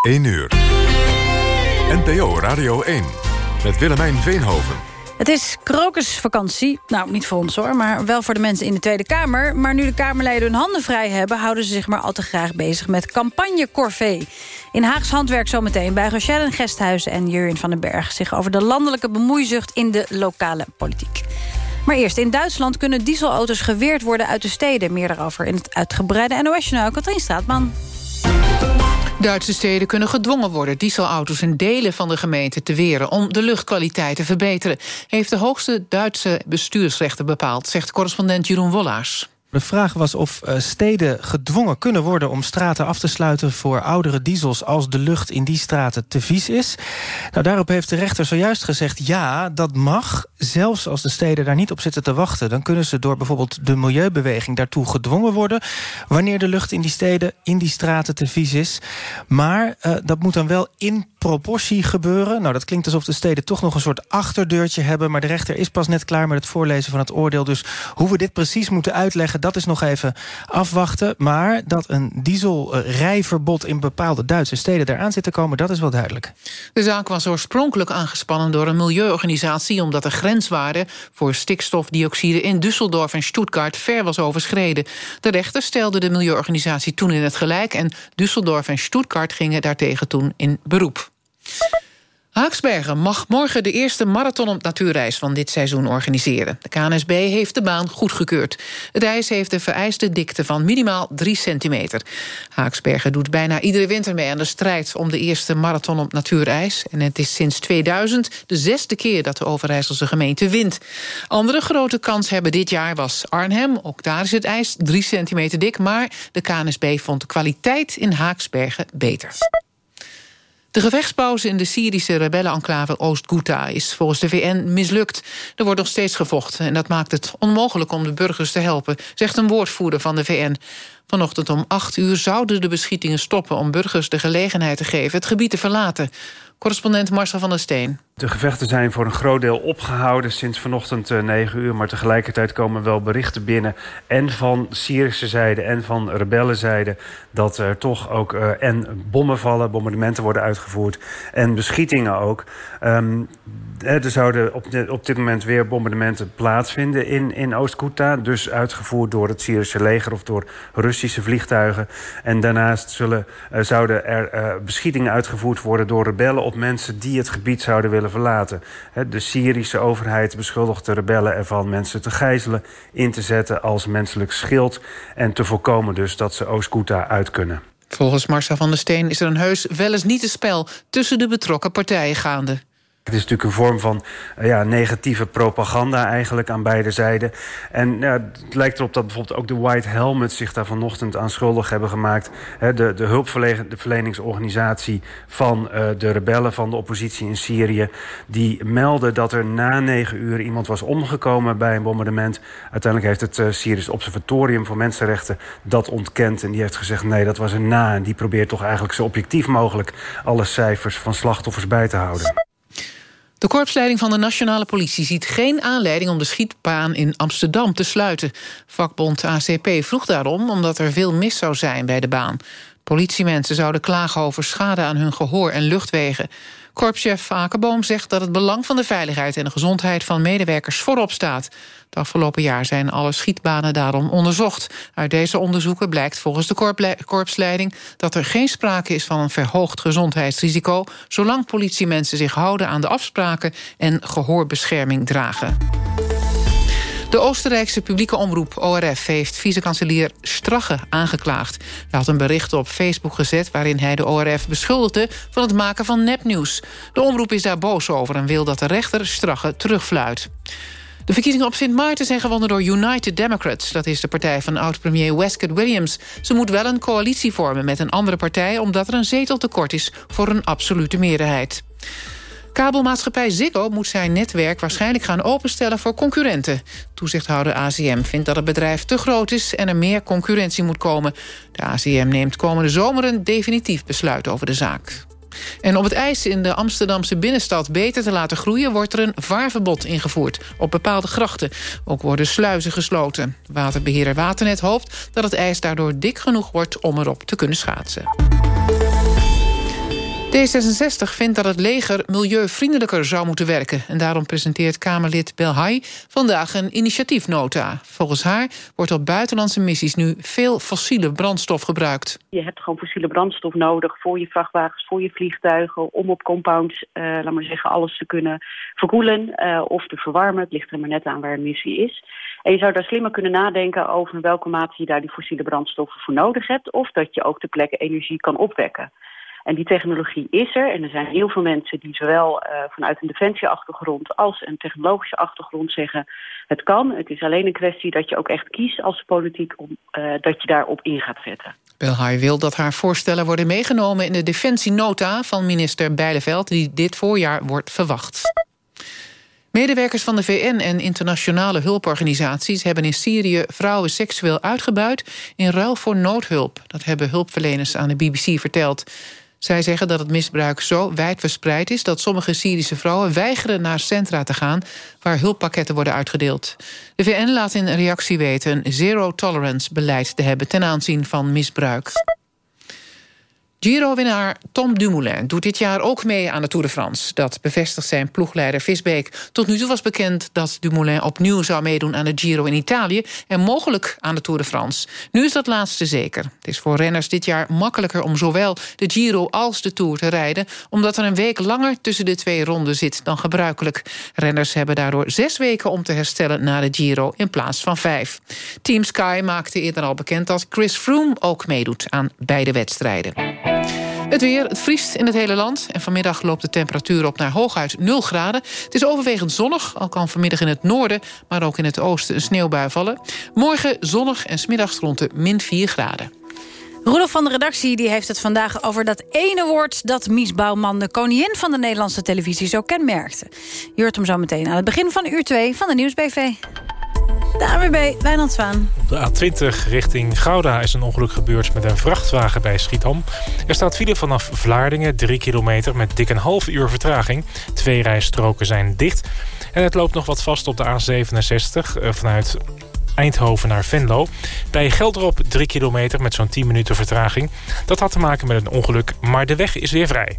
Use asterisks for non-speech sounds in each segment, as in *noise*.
1 uur. NPO Radio 1 met Willemijn Veenhoven. Het is krokusvakantie. Nou, niet voor ons hoor, maar wel voor de mensen in de Tweede Kamer. Maar nu de Kamerleden hun handen vrij hebben... houden ze zich maar al te graag bezig met campagne Corvée. In Haags Handwerk zometeen bij Rochelle Gesthuizen en Jurjen van den Berg... zich over de landelijke bemoeizucht in de lokale politiek. Maar eerst, in Duitsland kunnen dieselauto's geweerd worden uit de steden. Meer daarover in het uitgebreide NOS-journaal. Katrien Straatman. Duitse steden kunnen gedwongen worden dieselauto's in delen van de gemeente te weren om de luchtkwaliteit te verbeteren, heeft de hoogste Duitse bestuursrechter bepaald, zegt correspondent Jeroen Wollaars. De vraag was of eh, steden gedwongen kunnen worden om straten af te sluiten voor oudere diesels als de lucht in die straten te vies is. Nou, daarop heeft de rechter zojuist gezegd ja, dat mag. Zelfs als de steden daar niet op zitten te wachten, dan kunnen ze door bijvoorbeeld de milieubeweging daartoe gedwongen worden wanneer de lucht in die steden, in die straten te vies is. Maar uh, dat moet dan wel in proportie gebeuren. Nou, dat klinkt alsof de steden toch nog een soort achterdeurtje hebben, maar de rechter is pas net klaar met het voorlezen van het oordeel. Dus hoe we dit precies moeten uitleggen dat is nog even afwachten. Maar dat een dieselrijverbod in bepaalde Duitse steden eraan zit te komen... dat is wel duidelijk. De zaak was oorspronkelijk aangespannen door een milieuorganisatie... omdat de grenswaarde voor stikstofdioxide in Düsseldorf en Stuttgart... ver was overschreden. De rechter stelde de milieuorganisatie toen in het gelijk... en Düsseldorf en Stuttgart gingen daartegen toen in beroep. Haaksbergen mag morgen de eerste marathon op natuurreis van dit seizoen organiseren. De KNSB heeft de baan goedgekeurd. Het ijs heeft de vereiste dikte van minimaal 3 centimeter. Haaksbergen doet bijna iedere winter mee aan de strijd... om de eerste marathon op natuurijs. En het is sinds 2000 de zesde keer dat de Overijsselse gemeente wint. Andere grote kans hebben dit jaar was Arnhem. Ook daar is het ijs 3 centimeter dik... maar de KNSB vond de kwaliteit in Haaksbergen beter. De gevechtspauze in de Syrische rebellenenclave Oost-Ghouta is volgens de VN mislukt. Er wordt nog steeds gevochten en dat maakt het onmogelijk om de burgers te helpen, zegt een woordvoerder van de VN. Vanochtend om 8 uur zouden de beschietingen stoppen om burgers de gelegenheid te geven het gebied te verlaten. Correspondent Marcel van der Steen. De gevechten zijn voor een groot deel opgehouden sinds vanochtend 9 eh, uur. Maar tegelijkertijd komen wel berichten binnen. En van Syrische zijde en van rebellenzijde. Dat er toch ook uh, en bommen vallen, bombardementen worden uitgevoerd. En beschietingen ook. Um, er zouden op, op dit moment weer bombardementen plaatsvinden in, in Oost-Ghouta. Dus uitgevoerd door het Syrische leger of door Russische vliegtuigen. En daarnaast zullen, uh, zouden er uh, beschietingen uitgevoerd worden door rebellen op mensen die het gebied zouden willen verlaten. De Syrische overheid beschuldigt de rebellen ervan mensen te gijzelen, in te zetten als menselijk schild en te voorkomen dus dat ze Oost-Ghouta uit kunnen. Volgens Marcel van der Steen is er een heus wel eens niet een spel tussen de betrokken partijen gaande. Het is natuurlijk een vorm van uh, ja, negatieve propaganda eigenlijk aan beide zijden. En het lijkt erop dat bijvoorbeeld ook de White Helmets zich daar vanochtend aan schuldig hebben gemaakt. De, de hulpverleningsorganisatie van uh, de rebellen van de oppositie in Syrië... die melden dat er na negen uur iemand was omgekomen bij een bombardement. Uiteindelijk heeft het uh, Syrisch Observatorium voor Mensenrechten dat ontkend. En die heeft gezegd nee, dat was een na. En die probeert toch eigenlijk zo objectief mogelijk... alle cijfers van slachtoffers bij te houden. De korpsleiding van de nationale politie ziet geen aanleiding... om de schietbaan in Amsterdam te sluiten. Vakbond ACP vroeg daarom omdat er veel mis zou zijn bij de baan. Politiemensen zouden klagen over schade aan hun gehoor en luchtwegen. Korpschef Akerboom zegt dat het belang van de veiligheid... en de gezondheid van medewerkers voorop staat. Het afgelopen jaar zijn alle schietbanen daarom onderzocht. Uit deze onderzoeken blijkt volgens de korpsleiding... dat er geen sprake is van een verhoogd gezondheidsrisico... zolang politiemensen zich houden aan de afspraken... en gehoorbescherming dragen. De Oostenrijkse publieke omroep ORF heeft vicekanselier Strache aangeklaagd. Hij had een bericht op Facebook gezet waarin hij de ORF beschuldigde... van het maken van nepnieuws. De omroep is daar boos over en wil dat de rechter Strache terugfluit. De verkiezingen op Sint Maarten zijn gewonnen door United Democrats. Dat is de partij van oud-premier Westcott Williams. Ze moet wel een coalitie vormen met een andere partij... omdat er een zetel tekort is voor een absolute meerderheid. Kabelmaatschappij Ziggo moet zijn netwerk waarschijnlijk gaan openstellen voor concurrenten. Toezichthouder ACM vindt dat het bedrijf te groot is en er meer concurrentie moet komen. De ACM neemt komende zomer een definitief besluit over de zaak. En om het ijs in de Amsterdamse binnenstad beter te laten groeien... wordt er een vaarverbod ingevoerd op bepaalde grachten. Ook worden sluizen gesloten. Waterbeheerder Waternet hoopt dat het ijs daardoor dik genoeg wordt... om erop te kunnen schaatsen. D66 vindt dat het leger milieuvriendelijker zou moeten werken... en daarom presenteert Kamerlid Belhai vandaag een initiatiefnota. Volgens haar wordt op buitenlandse missies nu veel fossiele brandstof gebruikt. Je hebt gewoon fossiele brandstof nodig voor je vrachtwagens, voor je vliegtuigen... om op compounds, uh, laat maar zeggen, alles te kunnen verkoelen uh, of te verwarmen. Het ligt er maar net aan waar een missie is. En je zou daar slimmer kunnen nadenken over in welke mate je daar die fossiele brandstoffen voor nodig hebt... of dat je ook ter plekke energie kan opwekken. En die technologie is er. En er zijn heel veel mensen die zowel uh, vanuit een defensieachtergrond als een technologische achtergrond zeggen... het kan, het is alleen een kwestie dat je ook echt kiest als politiek... om uh, dat je daarop in gaat zetten. Belhaar wil dat haar voorstellen worden meegenomen in de defensienota van minister Bijleveld... die dit voorjaar wordt verwacht. Medewerkers van de VN en internationale hulporganisaties... hebben in Syrië vrouwen seksueel uitgebuit in ruil voor noodhulp. Dat hebben hulpverleners aan de BBC verteld. Zij zeggen dat het misbruik zo wijdverspreid is... dat sommige Syrische vrouwen weigeren naar centra te gaan... waar hulppakketten worden uitgedeeld. De VN laat in reactie weten een zero-tolerance-beleid te hebben... ten aanzien van misbruik. Giro-winnaar Tom Dumoulin doet dit jaar ook mee aan de Tour de France. Dat bevestigt zijn ploegleider Visbeek. Tot nu toe was bekend dat Dumoulin opnieuw zou meedoen aan de Giro in Italië... en mogelijk aan de Tour de France. Nu is dat laatste zeker. Het is voor renners dit jaar makkelijker om zowel de Giro als de Tour te rijden... omdat er een week langer tussen de twee ronden zit dan gebruikelijk. Renners hebben daardoor zes weken om te herstellen na de Giro... in plaats van vijf. Team Sky maakte eerder al bekend dat Chris Froome ook meedoet aan beide wedstrijden. Het weer, het vriest in het hele land. En vanmiddag loopt de temperatuur op naar hooguit 0 graden. Het is overwegend zonnig, al kan vanmiddag in het noorden... maar ook in het oosten een sneeuwbui vallen. Morgen zonnig en smiddags rond de min 4 graden. Roelof van de redactie die heeft het vandaag over dat ene woord... dat Mies Bouwman, de koningin van de Nederlandse televisie, zo kenmerkte. Je hoort hem zo meteen aan het begin van uur 2 van de Nieuwsbv. De AWB, Wijnand Zwaan. Op de A20 richting Gouda is een ongeluk gebeurd met een vrachtwagen bij Schiedam. Er staat file vanaf Vlaardingen, 3 kilometer met dik een half uur vertraging. Twee rijstroken zijn dicht. En het loopt nog wat vast op de A67 eh, vanuit Eindhoven naar Venlo. Bij Gelderop 3 kilometer met zo'n 10 minuten vertraging. Dat had te maken met een ongeluk, maar de weg is weer vrij.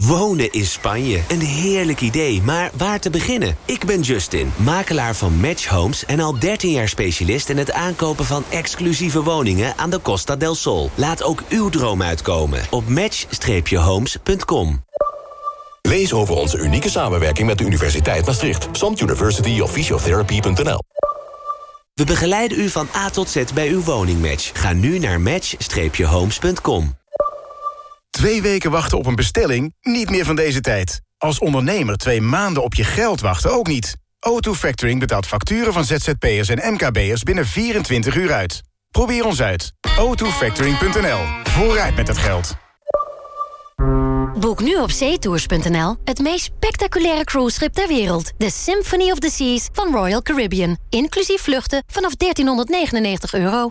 Wonen in Spanje. Een heerlijk idee, maar waar te beginnen? Ik ben Justin, makelaar van Match Homes... en al 13 jaar specialist in het aankopen van exclusieve woningen... aan de Costa del Sol. Laat ook uw droom uitkomen op match-homes.com. Lees over onze unieke samenwerking met de Universiteit Maastricht. Samt University of Physiotherapy.nl We begeleiden u van A tot Z bij uw woningmatch. Ga nu naar match-homes.com. Twee weken wachten op een bestelling? Niet meer van deze tijd. Als ondernemer twee maanden op je geld wachten ook niet. O2 Factoring betaalt facturen van ZZP'ers en MKB'ers binnen 24 uur uit. Probeer ons uit. o2factoring.nl. Vooruit met het geld. Boek nu op zeetours.nl het meest spectaculaire cruiseschip ter wereld. De Symphony of the Seas van Royal Caribbean. Inclusief vluchten vanaf 1399 euro.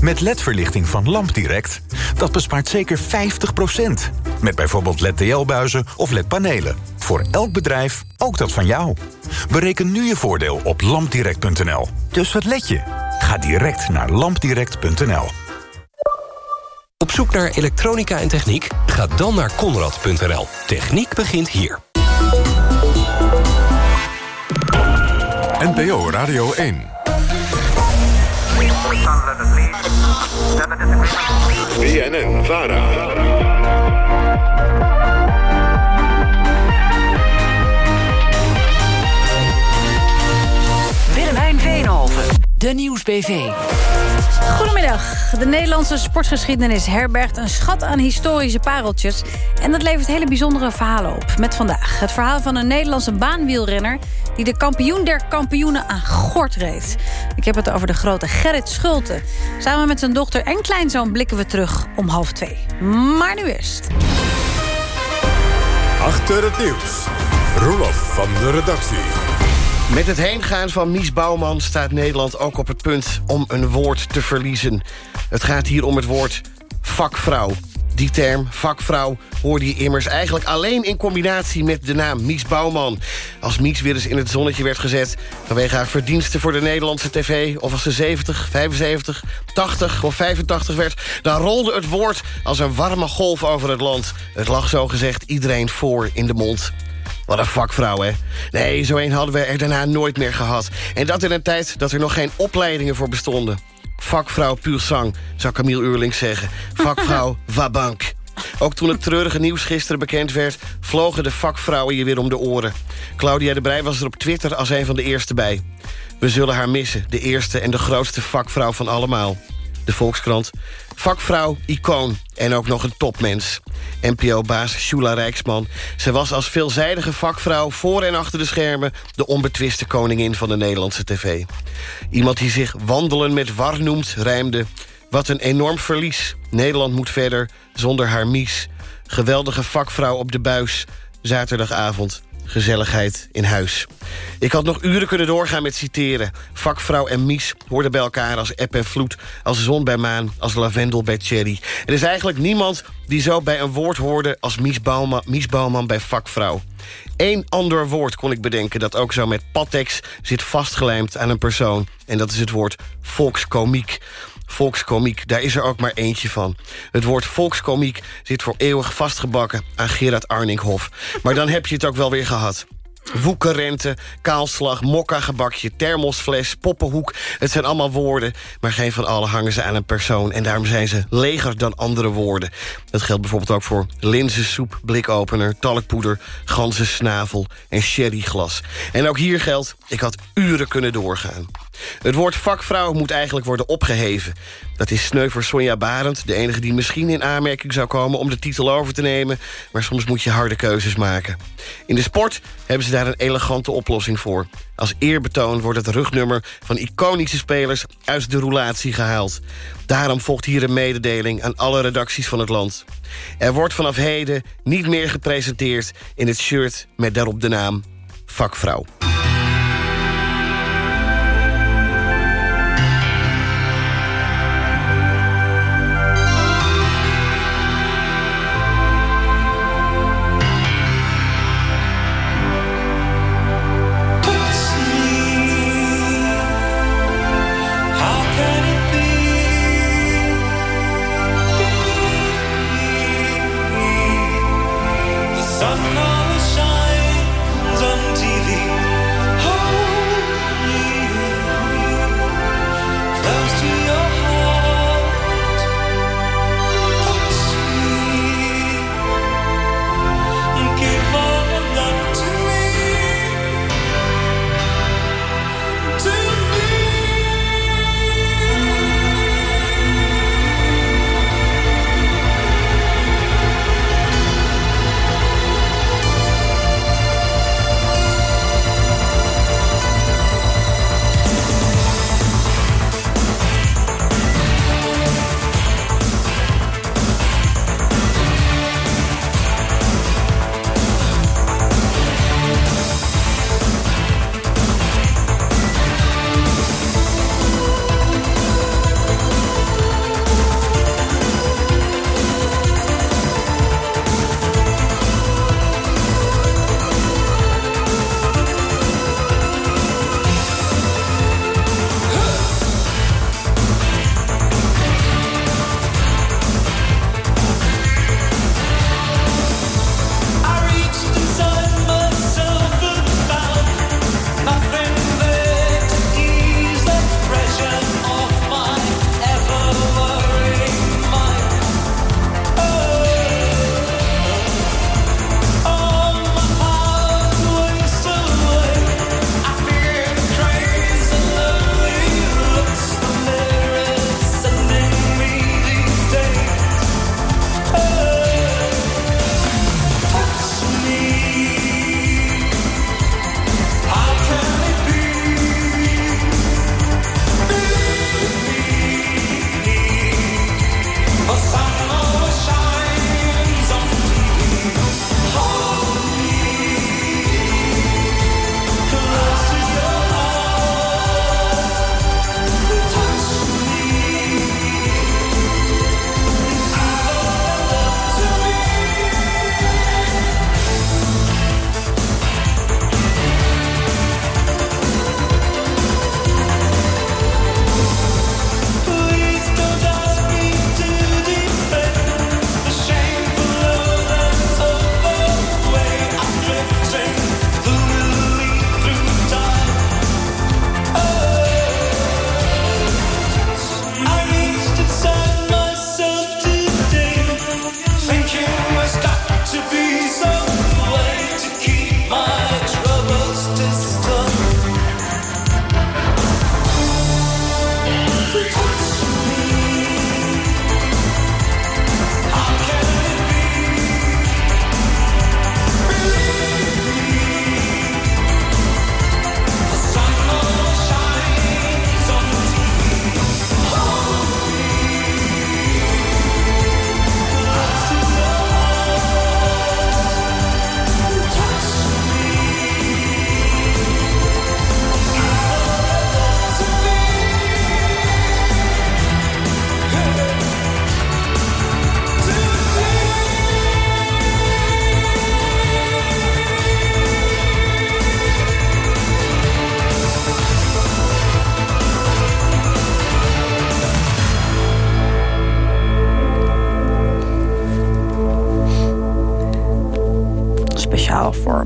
Met LED-verlichting van LampDirect, dat bespaart zeker 50%. Met bijvoorbeeld LED-TL-buizen of LED-panelen. Voor elk bedrijf, ook dat van jou. Bereken nu je voordeel op lampdirect.nl. Dus wat let je? Ga direct naar lampdirect.nl. Op zoek naar elektronica en techniek? Ga dan naar konrad.nl. Techniek begint hier. NPO Radio 1. BNN Vara. De Nieuwsbv. Goedemiddag. De Nederlandse sportgeschiedenis herbergt een schat aan historische pareltjes. En dat levert hele bijzondere verhalen op. Met vandaag het verhaal van een Nederlandse baanwielrenner... die de kampioen der kampioenen aan gort reed. Ik heb het over de grote Gerrit Schulte. Samen met zijn dochter en kleinzoon blikken we terug om half twee. Maar nu eerst. Achter het nieuws. Roelof van de redactie. Met het heengaan van Mies Bouwman staat Nederland ook op het punt om een woord te verliezen. Het gaat hier om het woord vakvrouw. Die term, vakvrouw, hoorde je immers eigenlijk alleen in combinatie met de naam Mies Bouwman. Als Mies weer eens in het zonnetje werd gezet vanwege haar verdiensten voor de Nederlandse tv... of als ze 70, 75, 80 of 85 werd... dan rolde het woord als een warme golf over het land. Het lag zogezegd iedereen voor in de mond. Wat een vakvrouw, hè? Nee, zo een hadden we er daarna nooit meer gehad. En dat in een tijd dat er nog geen opleidingen voor bestonden. Vakvrouw puur sang, zou Camille Uurling zeggen. Vakvrouw *laughs* wabank. Ook toen het treurige nieuws gisteren bekend werd... vlogen de vakvrouwen je weer om de oren. Claudia de Brij was er op Twitter als een van de eerste bij. We zullen haar missen, de eerste en de grootste vakvrouw van allemaal. De Volkskrant. Vakvrouw, icoon en ook nog een topmens. NPO-baas Shula Rijksman. Ze was als veelzijdige vakvrouw voor en achter de schermen... de onbetwiste koningin van de Nederlandse tv. Iemand die zich wandelen met war noemt, rijmde... Wat een enorm verlies. Nederland moet verder zonder haar mies. Geweldige vakvrouw op de buis. Zaterdagavond gezelligheid in huis. Ik had nog uren kunnen doorgaan met citeren. Vakvrouw en Mies hoorden bij elkaar als eb en vloed... als zon bij maan, als lavendel bij cherry. Er is eigenlijk niemand die zo bij een woord hoorde... als Mies Bouwman, Mies bij vakvrouw. Eén ander woord kon ik bedenken dat ook zo met patex zit vastgelijmd aan een persoon. En dat is het woord volkskomiek volkskomiek, daar is er ook maar eentje van. Het woord volkskomiek zit voor eeuwig vastgebakken aan Gerard Arninghof. Maar dan heb je het ook wel weer gehad. Woekerrente, kaalslag, mokka-gebakje, thermosfles, poppenhoek. Het zijn allemaal woorden, maar geen van alle hangen ze aan een persoon. En daarom zijn ze leger dan andere woorden. Dat geldt bijvoorbeeld ook voor linzensoep, blikopener, talkpoeder... snavel en sherryglas. En ook hier geldt, ik had uren kunnen doorgaan. Het woord vakvrouw moet eigenlijk worden opgeheven. Dat is sneu voor Sonja Barend, de enige die misschien in aanmerking zou komen... om de titel over te nemen, maar soms moet je harde keuzes maken. In de sport hebben ze daar een elegante oplossing voor. Als eerbetoon wordt het rugnummer van iconische spelers uit de roulatie gehaald. Daarom volgt hier een mededeling aan alle redacties van het land. Er wordt vanaf heden niet meer gepresenteerd in het shirt met daarop de naam vakvrouw.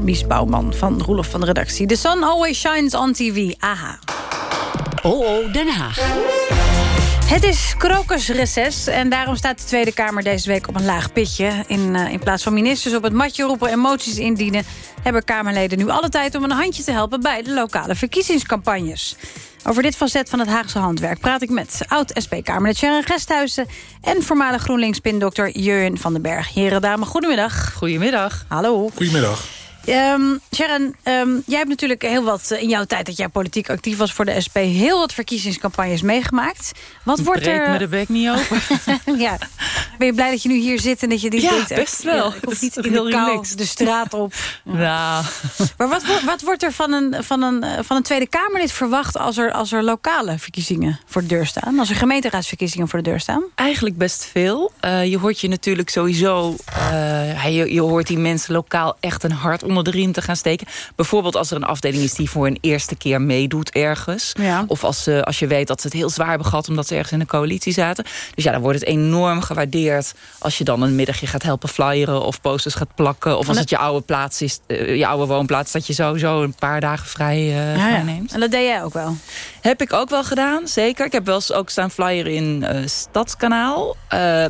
Mies Bouwman van Roelof van de redactie. The sun always shines on TV. Aha. Oh, oh, Den Haag. Het is krokusreces en daarom staat de Tweede Kamer deze week op een laag pitje. In, uh, in plaats van ministers op het matje roepen en moties indienen... hebben Kamerleden nu alle tijd om een handje te helpen bij de lokale verkiezingscampagnes. Over dit facet van het Haagse handwerk praat ik met oud-SP-Kamerlid Sharon Gesthuizen... en voormalig GroenLinks-pindokter Jurjen van den Berg. Heren, dames, goedemiddag. Goedemiddag. Hallo. Goedemiddag. Um, Sharon, um, jij hebt natuurlijk heel wat in jouw tijd dat jij politiek actief was voor de SP... heel wat verkiezingscampagnes meegemaakt. Wat wordt Breek er... me de bek niet open. *laughs* ja. Ben je blij dat je nu hier zit en dat je dit ja, denkt... best wel. Ja, ik hoef niet *laughs* in de kou de straat op. *laughs* Nou. Maar wat, wat wordt er van een, van, een, van een Tweede Kamerlid verwacht... Als er, als er lokale verkiezingen voor de deur staan? Als er gemeenteraadsverkiezingen voor de deur staan? Eigenlijk best veel. Uh, je hoort je natuurlijk sowieso... Uh, je, je hoort die mensen lokaal echt een hart onder de riem te gaan steken. Bijvoorbeeld als er een afdeling is die voor een eerste keer meedoet ergens. Ja. Of als, uh, als je weet dat ze het heel zwaar hebben gehad... omdat ze ergens in een coalitie zaten. Dus ja, dan wordt het enorm gewaardeerd... als je dan een middagje gaat helpen flyeren of posters gaat plakken. Of als het je oude plaats is, uh, je oude woonplaats... dat je sowieso een paar dagen vrij, uh, ja, ja. neemt. En dat deed jij ook wel? Heb ik ook wel gedaan, zeker. Ik heb wel eens ook staan flyeren in Stadskanaal.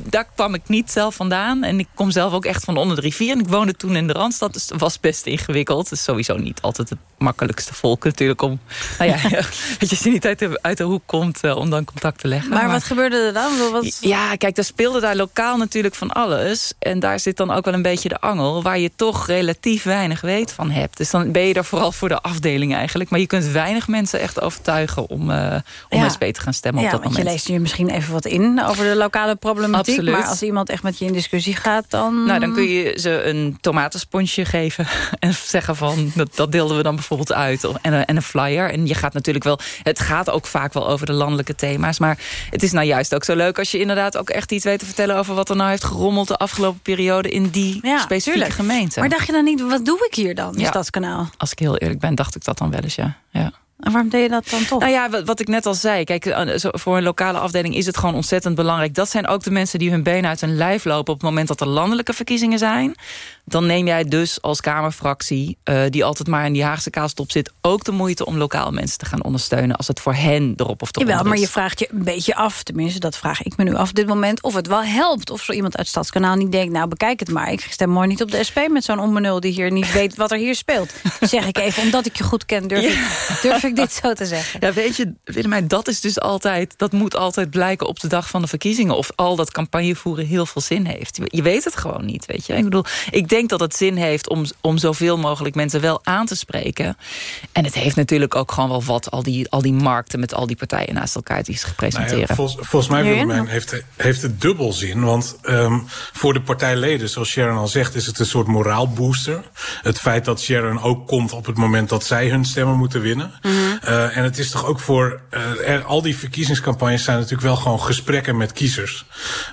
daar kwam ik niet zelf vandaan. En ik kom zelf ook echt van onder de rivier. En ik woonde toen in de Randstad, dus was best ingewikkeld. Het is sowieso niet altijd het makkelijkste volk natuurlijk om... *laughs* nou ja, *laughs* dat je ze niet uit de, uit de hoek komt uh, om dan contact te leggen. Maar, maar, wat gebeurde er dan? Wat... Ja, kijk, er speelde daar lokaal natuurlijk van alles. En daar zit dan ook wel een beetje de angel... waar je toch relatief weinig weet van hebt. Dus dan ben je er vooral voor de afdeling eigenlijk. Maar je kunt weinig mensen echt overtuigen om, uh, om ja. SP te gaan stemmen ja, op dat moment. je leest hier misschien even wat in over de lokale problematiek. Absoluut. Maar als iemand echt met je in discussie gaat, dan... Nou, dan kun je ze een tomatensponsje geven *laughs* en zeggen van... dat, dat deelden we dan bijvoorbeeld uit. En, en een flyer. En je gaat natuurlijk wel... Het gaat ook vaak wel over de landelijke thema's. Maar het is nou juist ook zo leuk als je inderdaad ook echt iets weet te vertellen... over wat er nou heeft gerommeld de afgelopen periode... in die ja, specifieke tuurlijk. gemeente. Maar dacht je dan niet, wat doe ik hier dan Ja. Stadskanaal? Als ik heel eerlijk ben, dacht ik dat dan wel eens, ja. ja. En waarom deed je dat dan toch? Nou ja, wat, wat ik net al zei. Kijk, eh, voor een lokale afdeling is het gewoon ontzettend belangrijk. Dat zijn ook de mensen die hun benen uit hun lijf lopen... op het moment dat er landelijke verkiezingen zijn. Dan neem jij dus als Kamerfractie... eh, die altijd maar in die Haagse kaastop zit... ook de moeite om lokaal mensen te gaan ondersteunen... als het voor hen erop of eronder Jawel, maar je vraagt je een beetje af, tenminste dat vraag ik me nu af op dit moment... of het wel helpt, of zo iemand uit Stadskanaal niet denkt... nou, bekijk het maar, ik stem mooi niet op de SP... met zo'n onbenul die hier niet weet wat er hier speelt. *laughs* Zeg ik even, omdat ik je goed ken, durf, ik, durf ik dit zo te zeggen. Ja, weet je, Willemijn, dat is dus altijd... dat moet altijd blijken op de dag van de verkiezingen... of al dat campagnevoeren heel veel zin heeft. Je weet het gewoon niet, weet je. Ik bedoel, ik denk dat het zin heeft om, om zoveel mogelijk mensen wel aan te spreken. En het heeft natuurlijk ook gewoon wel wat... al die, al die markten met al die partijen naast elkaar die ze Nou presenteren. ja, volgens, volgens mij? Willemijn, heeft, heeft het dubbel zin. Want um, voor de partijleden, zoals Sharon al zegt... is het een soort moraalbooster. Het feit dat Sharon ook komt op het moment dat zij hun stemmen moeten winnen. Uh, en het is toch ook voor... Uh, er, al die verkiezingscampagnes zijn natuurlijk wel gewoon gesprekken met kiezers.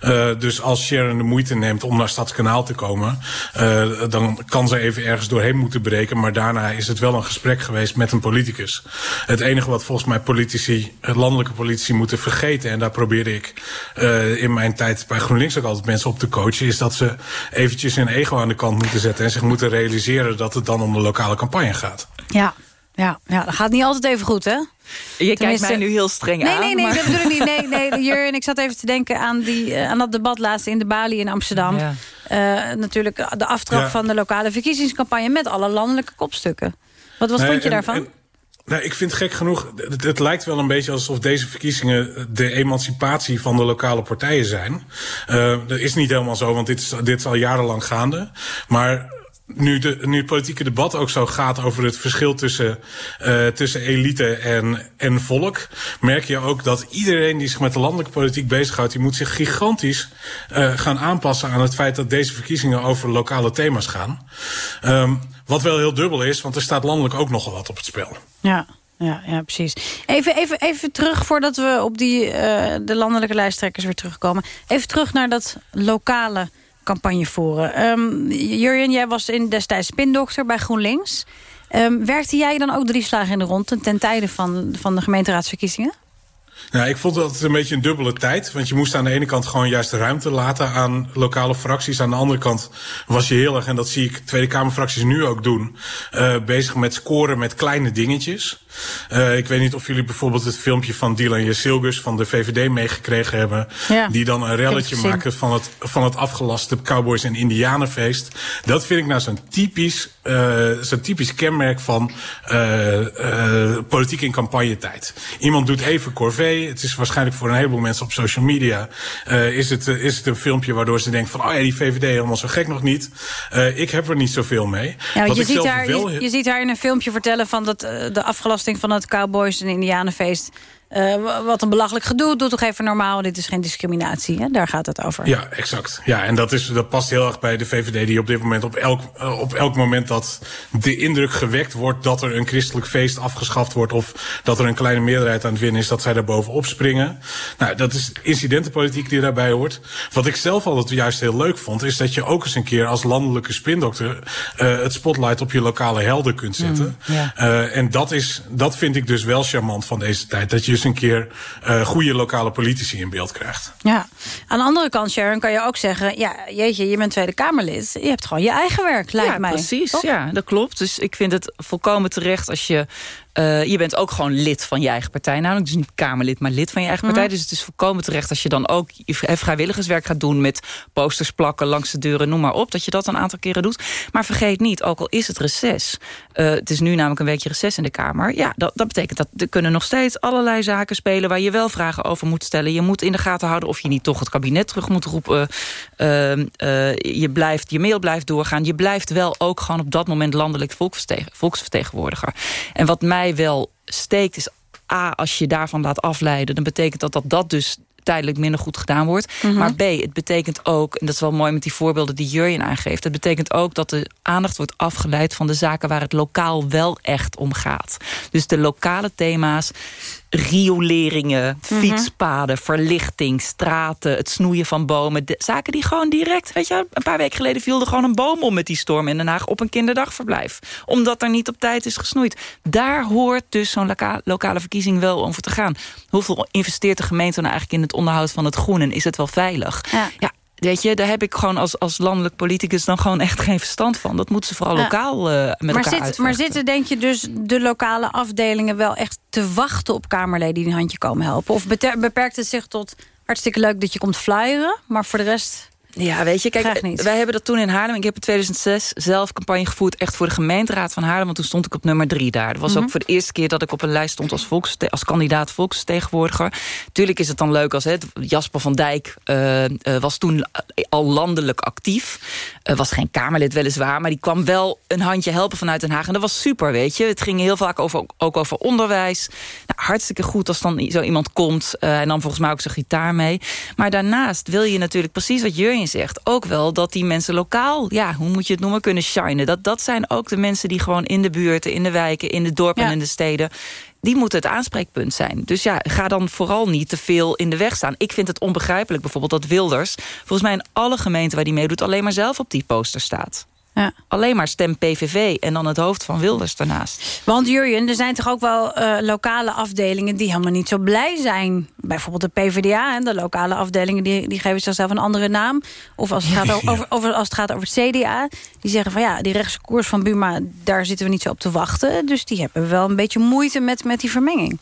Uh, dus als Sharon de moeite neemt om naar Stadskanaal te komen... uh, dan kan ze even ergens doorheen moeten breken. Maar daarna is het wel een gesprek geweest met een politicus. Het enige wat volgens mij politici, landelijke politici moeten vergeten... en daar probeerde ik uh, in mijn tijd bij GroenLinks ook altijd mensen op te coachen... is dat ze eventjes hun ego aan de kant moeten zetten... en zich moeten realiseren dat het dan om de lokale campagne gaat. Ja, ja, ja dat gaat niet altijd even goed, hè? Je kijkt mij nu heel streng nee, aan. Nee, nee, maar- dat bedoel ik niet. Nee, nee, Jur, ik zat even te denken aan, die, uh, aan dat debat laatst in de Bali in Amsterdam. Ja. Uh, natuurlijk de aftrap Ja. van de lokale verkiezingscampagne... met alle landelijke kopstukken. Wat, wat Nee, vond je en- daarvan? en- Nou, ik vind gek genoeg, het, het lijkt wel een beetje alsof deze verkiezingen de emancipatie van de lokale partijen zijn. Uh, dat is niet helemaal zo, want dit is, dit is al jarenlang gaande. Maar nu, de, nu het politieke debat ook zo gaat over het verschil tussen, uh, tussen elite en, en volk, merk je ook dat iedereen die zich met de landelijke politiek bezighoudt, die moet zich gigantisch uh, gaan aanpassen aan het feit dat deze verkiezingen over lokale thema's gaan. Um, wat wel heel dubbel is, want er staat landelijk ook nogal wat op het spel. Ja. Ja, ja, precies. Even, even, even terug voordat we op die, uh, de landelijke lijsttrekkers weer terugkomen. Even terug naar dat lokale campagnevoeren. Um, Jurjen, jij was in destijds spindokter bij GroenLinks. Um, werkte jij dan ook drie slagen in de ronde ten tijde van, van de gemeenteraadsverkiezingen? Nou, ik vond dat een beetje een dubbele tijd. Want je moest aan de ene kant gewoon juist ruimte laten aan lokale fracties. Aan de andere kant was je heel erg, en dat zie ik Tweede Kamerfracties nu ook doen, uh, bezig met scoren met kleine dingetjes. Uh, ik weet niet of jullie bijvoorbeeld het filmpje van Dylan Jesilgus van de VVD meegekregen hebben. Ja, die dan een relletje maken van het, van het afgelaste Cowboys en Indianenfeest. Dat vind ik nou zo'n typisch, uh, zo'n typisch kenmerk van politiek in campagnetijd. Iemand doet even corvée. Het is waarschijnlijk voor een heleboel mensen op social media. is, het, is het een filmpje waardoor ze denken van, oh ja, die VVD helemaal zo gek nog niet. ik heb er niet zoveel mee. Ja, je, ziet haar, je, je, ziet haar in een filmpje vertellen van dat, de van het Cowboys en Indianenfeest uh, wat een belachelijk gedoe, doe toch even normaal. Dit is geen discriminatie, hè? daar gaat het over. Ja, exact. Ja, en dat, is, dat past heel erg bij de VVD... die op dit moment op elk, uh, op elk moment dat de indruk gewekt wordt... dat er een christelijk feest afgeschaft wordt... of dat er een kleine meerderheid aan het winnen is... dat zij daar bovenop springen. Nou, dat is incidentenpolitiek die daarbij hoort. Wat ik zelf altijd juist heel leuk vond... is dat je ook eens een keer als landelijke spindokter... Uh, het spotlight op je lokale helden kunt zetten. Mm, yeah. en dat, is, dat vind ik dus wel charmant van deze tijd. Dat je een keer uh, goede lokale politici in beeld krijgt. Ja, aan de andere kant, Sharon, kan je ook zeggen... ja, jeetje, je bent Tweede Kamerlid. Je hebt gewoon je eigen werk, lijkt ja, mij. Precies, ja, dat klopt. Dus ik vind het volkomen terecht als je uh, je bent ook gewoon lid van je eigen partij. Namelijk dus niet Kamerlid, maar lid van je eigen partij. Mm. Dus het is volkomen terecht als je dan ook vrijwilligerswerk gaat doen... met posters plakken langs de deuren, noem maar op. Dat je dat een aantal keren doet. Maar vergeet niet, ook al is het reces... Uh, het is nu namelijk een weekje reces in de Kamer. Ja, dat, dat betekent dat er kunnen nog steeds allerlei zaken spelen... waar je wel vragen over moet stellen. Je moet in de gaten houden of je niet toch het kabinet terug moet roepen. Uh, uh, je, blijft, je mail blijft doorgaan. Je blijft wel ook gewoon op dat moment landelijk volksvertegenwoordiger. En wat mij wel steekt is... A, als je daarvan laat afleiden... dan betekent dat dat, dat dus tijdelijk minder goed gedaan wordt. Mm -hmm. Maar B, het betekent ook, en dat is wel mooi met die voorbeelden die Jurjen aangeeft... het betekent ook dat de aandacht wordt afgeleid van de zaken... waar het lokaal wel echt om gaat. Dus de lokale thema's rioleringen, mhm. fietspaden, verlichting, straten, het snoeien van bomen. De, zaken die gewoon direct, weet je, een paar weken geleden viel er gewoon een boom om met die storm in Den Haag op een kinderdagverblijf. Omdat er niet op tijd is gesnoeid. Daar hoort dus zo'n loka lokale verkiezing wel over te gaan. Hoeveel investeert de gemeente nou eigenlijk in het onderhoud van het groen en is het wel veilig? Ja. ja Weet je, daar heb ik gewoon als, als landelijk politicus dan gewoon echt geen verstand van. Dat moeten ze vooral lokaal uh, met maar elkaar zit, Maar zitten denk je dus de lokale afdelingen wel echt te wachten op Kamerleden die een handje komen helpen? Of beperkt het zich tot hartstikke leuk dat je komt flyeren, maar voor de rest... Ja, weet je, kijk, wij hebben dat toen in Haarlem... ik heb in 2006 zelf campagne gevoerd... echt voor de gemeenteraad van Haarlem... want toen stond ik op nummer drie daar. Dat was ook mhm. voor de eerste keer dat ik op een lijst stond... als, als kandidaat volksvertegenwoordiger. Tuurlijk is het dan leuk als... Hè, Jasper van Dijk uh, uh, was toen al landelijk actief. Uh, was geen Kamerlid weliswaar... maar die kwam wel een handje helpen vanuit Den Haag. En dat was super, weet je. Het ging heel vaak over, ook over onderwijs. Nou, hartstikke goed als dan zo iemand komt... en dan volgens mij ook zijn gitaar mee. Maar daarnaast wil je natuurlijk precies wat Jurjen zegt... ook wel dat die mensen lokaal, ja, hoe moet je het noemen, kunnen shinen. Dat, dat zijn ook de mensen die gewoon in de buurten, in de wijken... in de dorpen en in de steden die moeten het aanspreekpunt zijn. Dus ja, ga dan vooral niet te veel in de weg staan. Ik vind het onbegrijpelijk bijvoorbeeld dat Wilders... volgens mij in alle gemeenten waar die meedoet... alleen maar zelf op die poster staat. Ja. Alleen maar stem PVV en dan het hoofd van Wilders daarnaast. Want Jurjen, er zijn toch ook wel uh, lokale afdelingen... die helemaal niet zo blij zijn. Bijvoorbeeld de PvdA en de lokale afdelingen... die, die geven zichzelf een andere naam. Of als het, *laughs* gaat over, over, als het gaat over het CDA... die zeggen van ja, die rechtse koers van Buma... daar zitten we niet zo op te wachten. Dus die hebben wel een beetje moeite met, met die vermenging.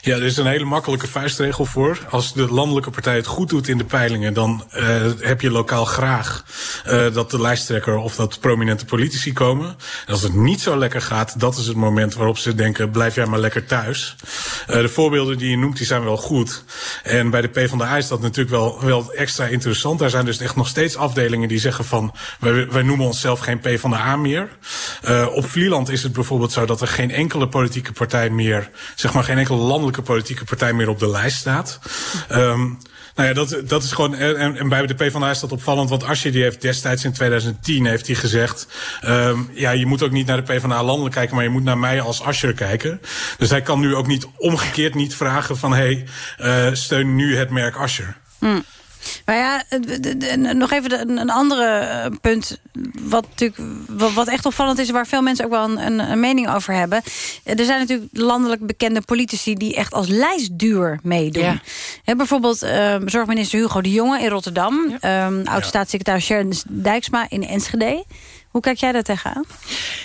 Ja, er is een hele makkelijke vuistregel voor. Als de landelijke partij het goed doet in de peilingen... dan uh, heb je lokaal graag uh, dat de lijsttrekker of dat prominente politici komen. En als het niet zo lekker gaat, dat is het moment waarop ze denken... blijf jij maar lekker thuis. Uh, de voorbeelden die je noemt, die zijn wel goed. En bij de PvdA is dat natuurlijk wel, wel extra interessant. Daar zijn dus echt nog steeds afdelingen die zeggen van... wij, wij noemen onszelf geen PvdA meer. op Vlieland is het bijvoorbeeld zo dat er geen enkele politieke partij meer... zeg maar geen enkele landelijke politieke partij meer op de lijst staat. Um, nou ja, dat, dat is gewoon. En, bij de PvdA is dat opvallend. Want Asscher die heeft destijds in 2010 heeft hij gezegd. Um, ja, je moet ook niet naar de PvdA landelijk kijken, maar je moet naar mij als Asscher kijken. Dus hij kan nu ook niet omgekeerd niet vragen van hé, hey, uh, steun nu het merk Asscher. Mm. Maar ja, nog even een andere eh, punt... wat, natuurlijk, wat echt opvallend is... waar veel mensen ook wel een, een mening over hebben. Er zijn natuurlijk landelijk bekende politici... die echt als lijstduur meedoen. Ja. bijvoorbeeld uh, zorgminister Hugo de Jonge in Rotterdam... Ja. Um, oud-staatssecretaris Sharon Dijksma in Enschede... Hoe kijk jij daar tegenaan?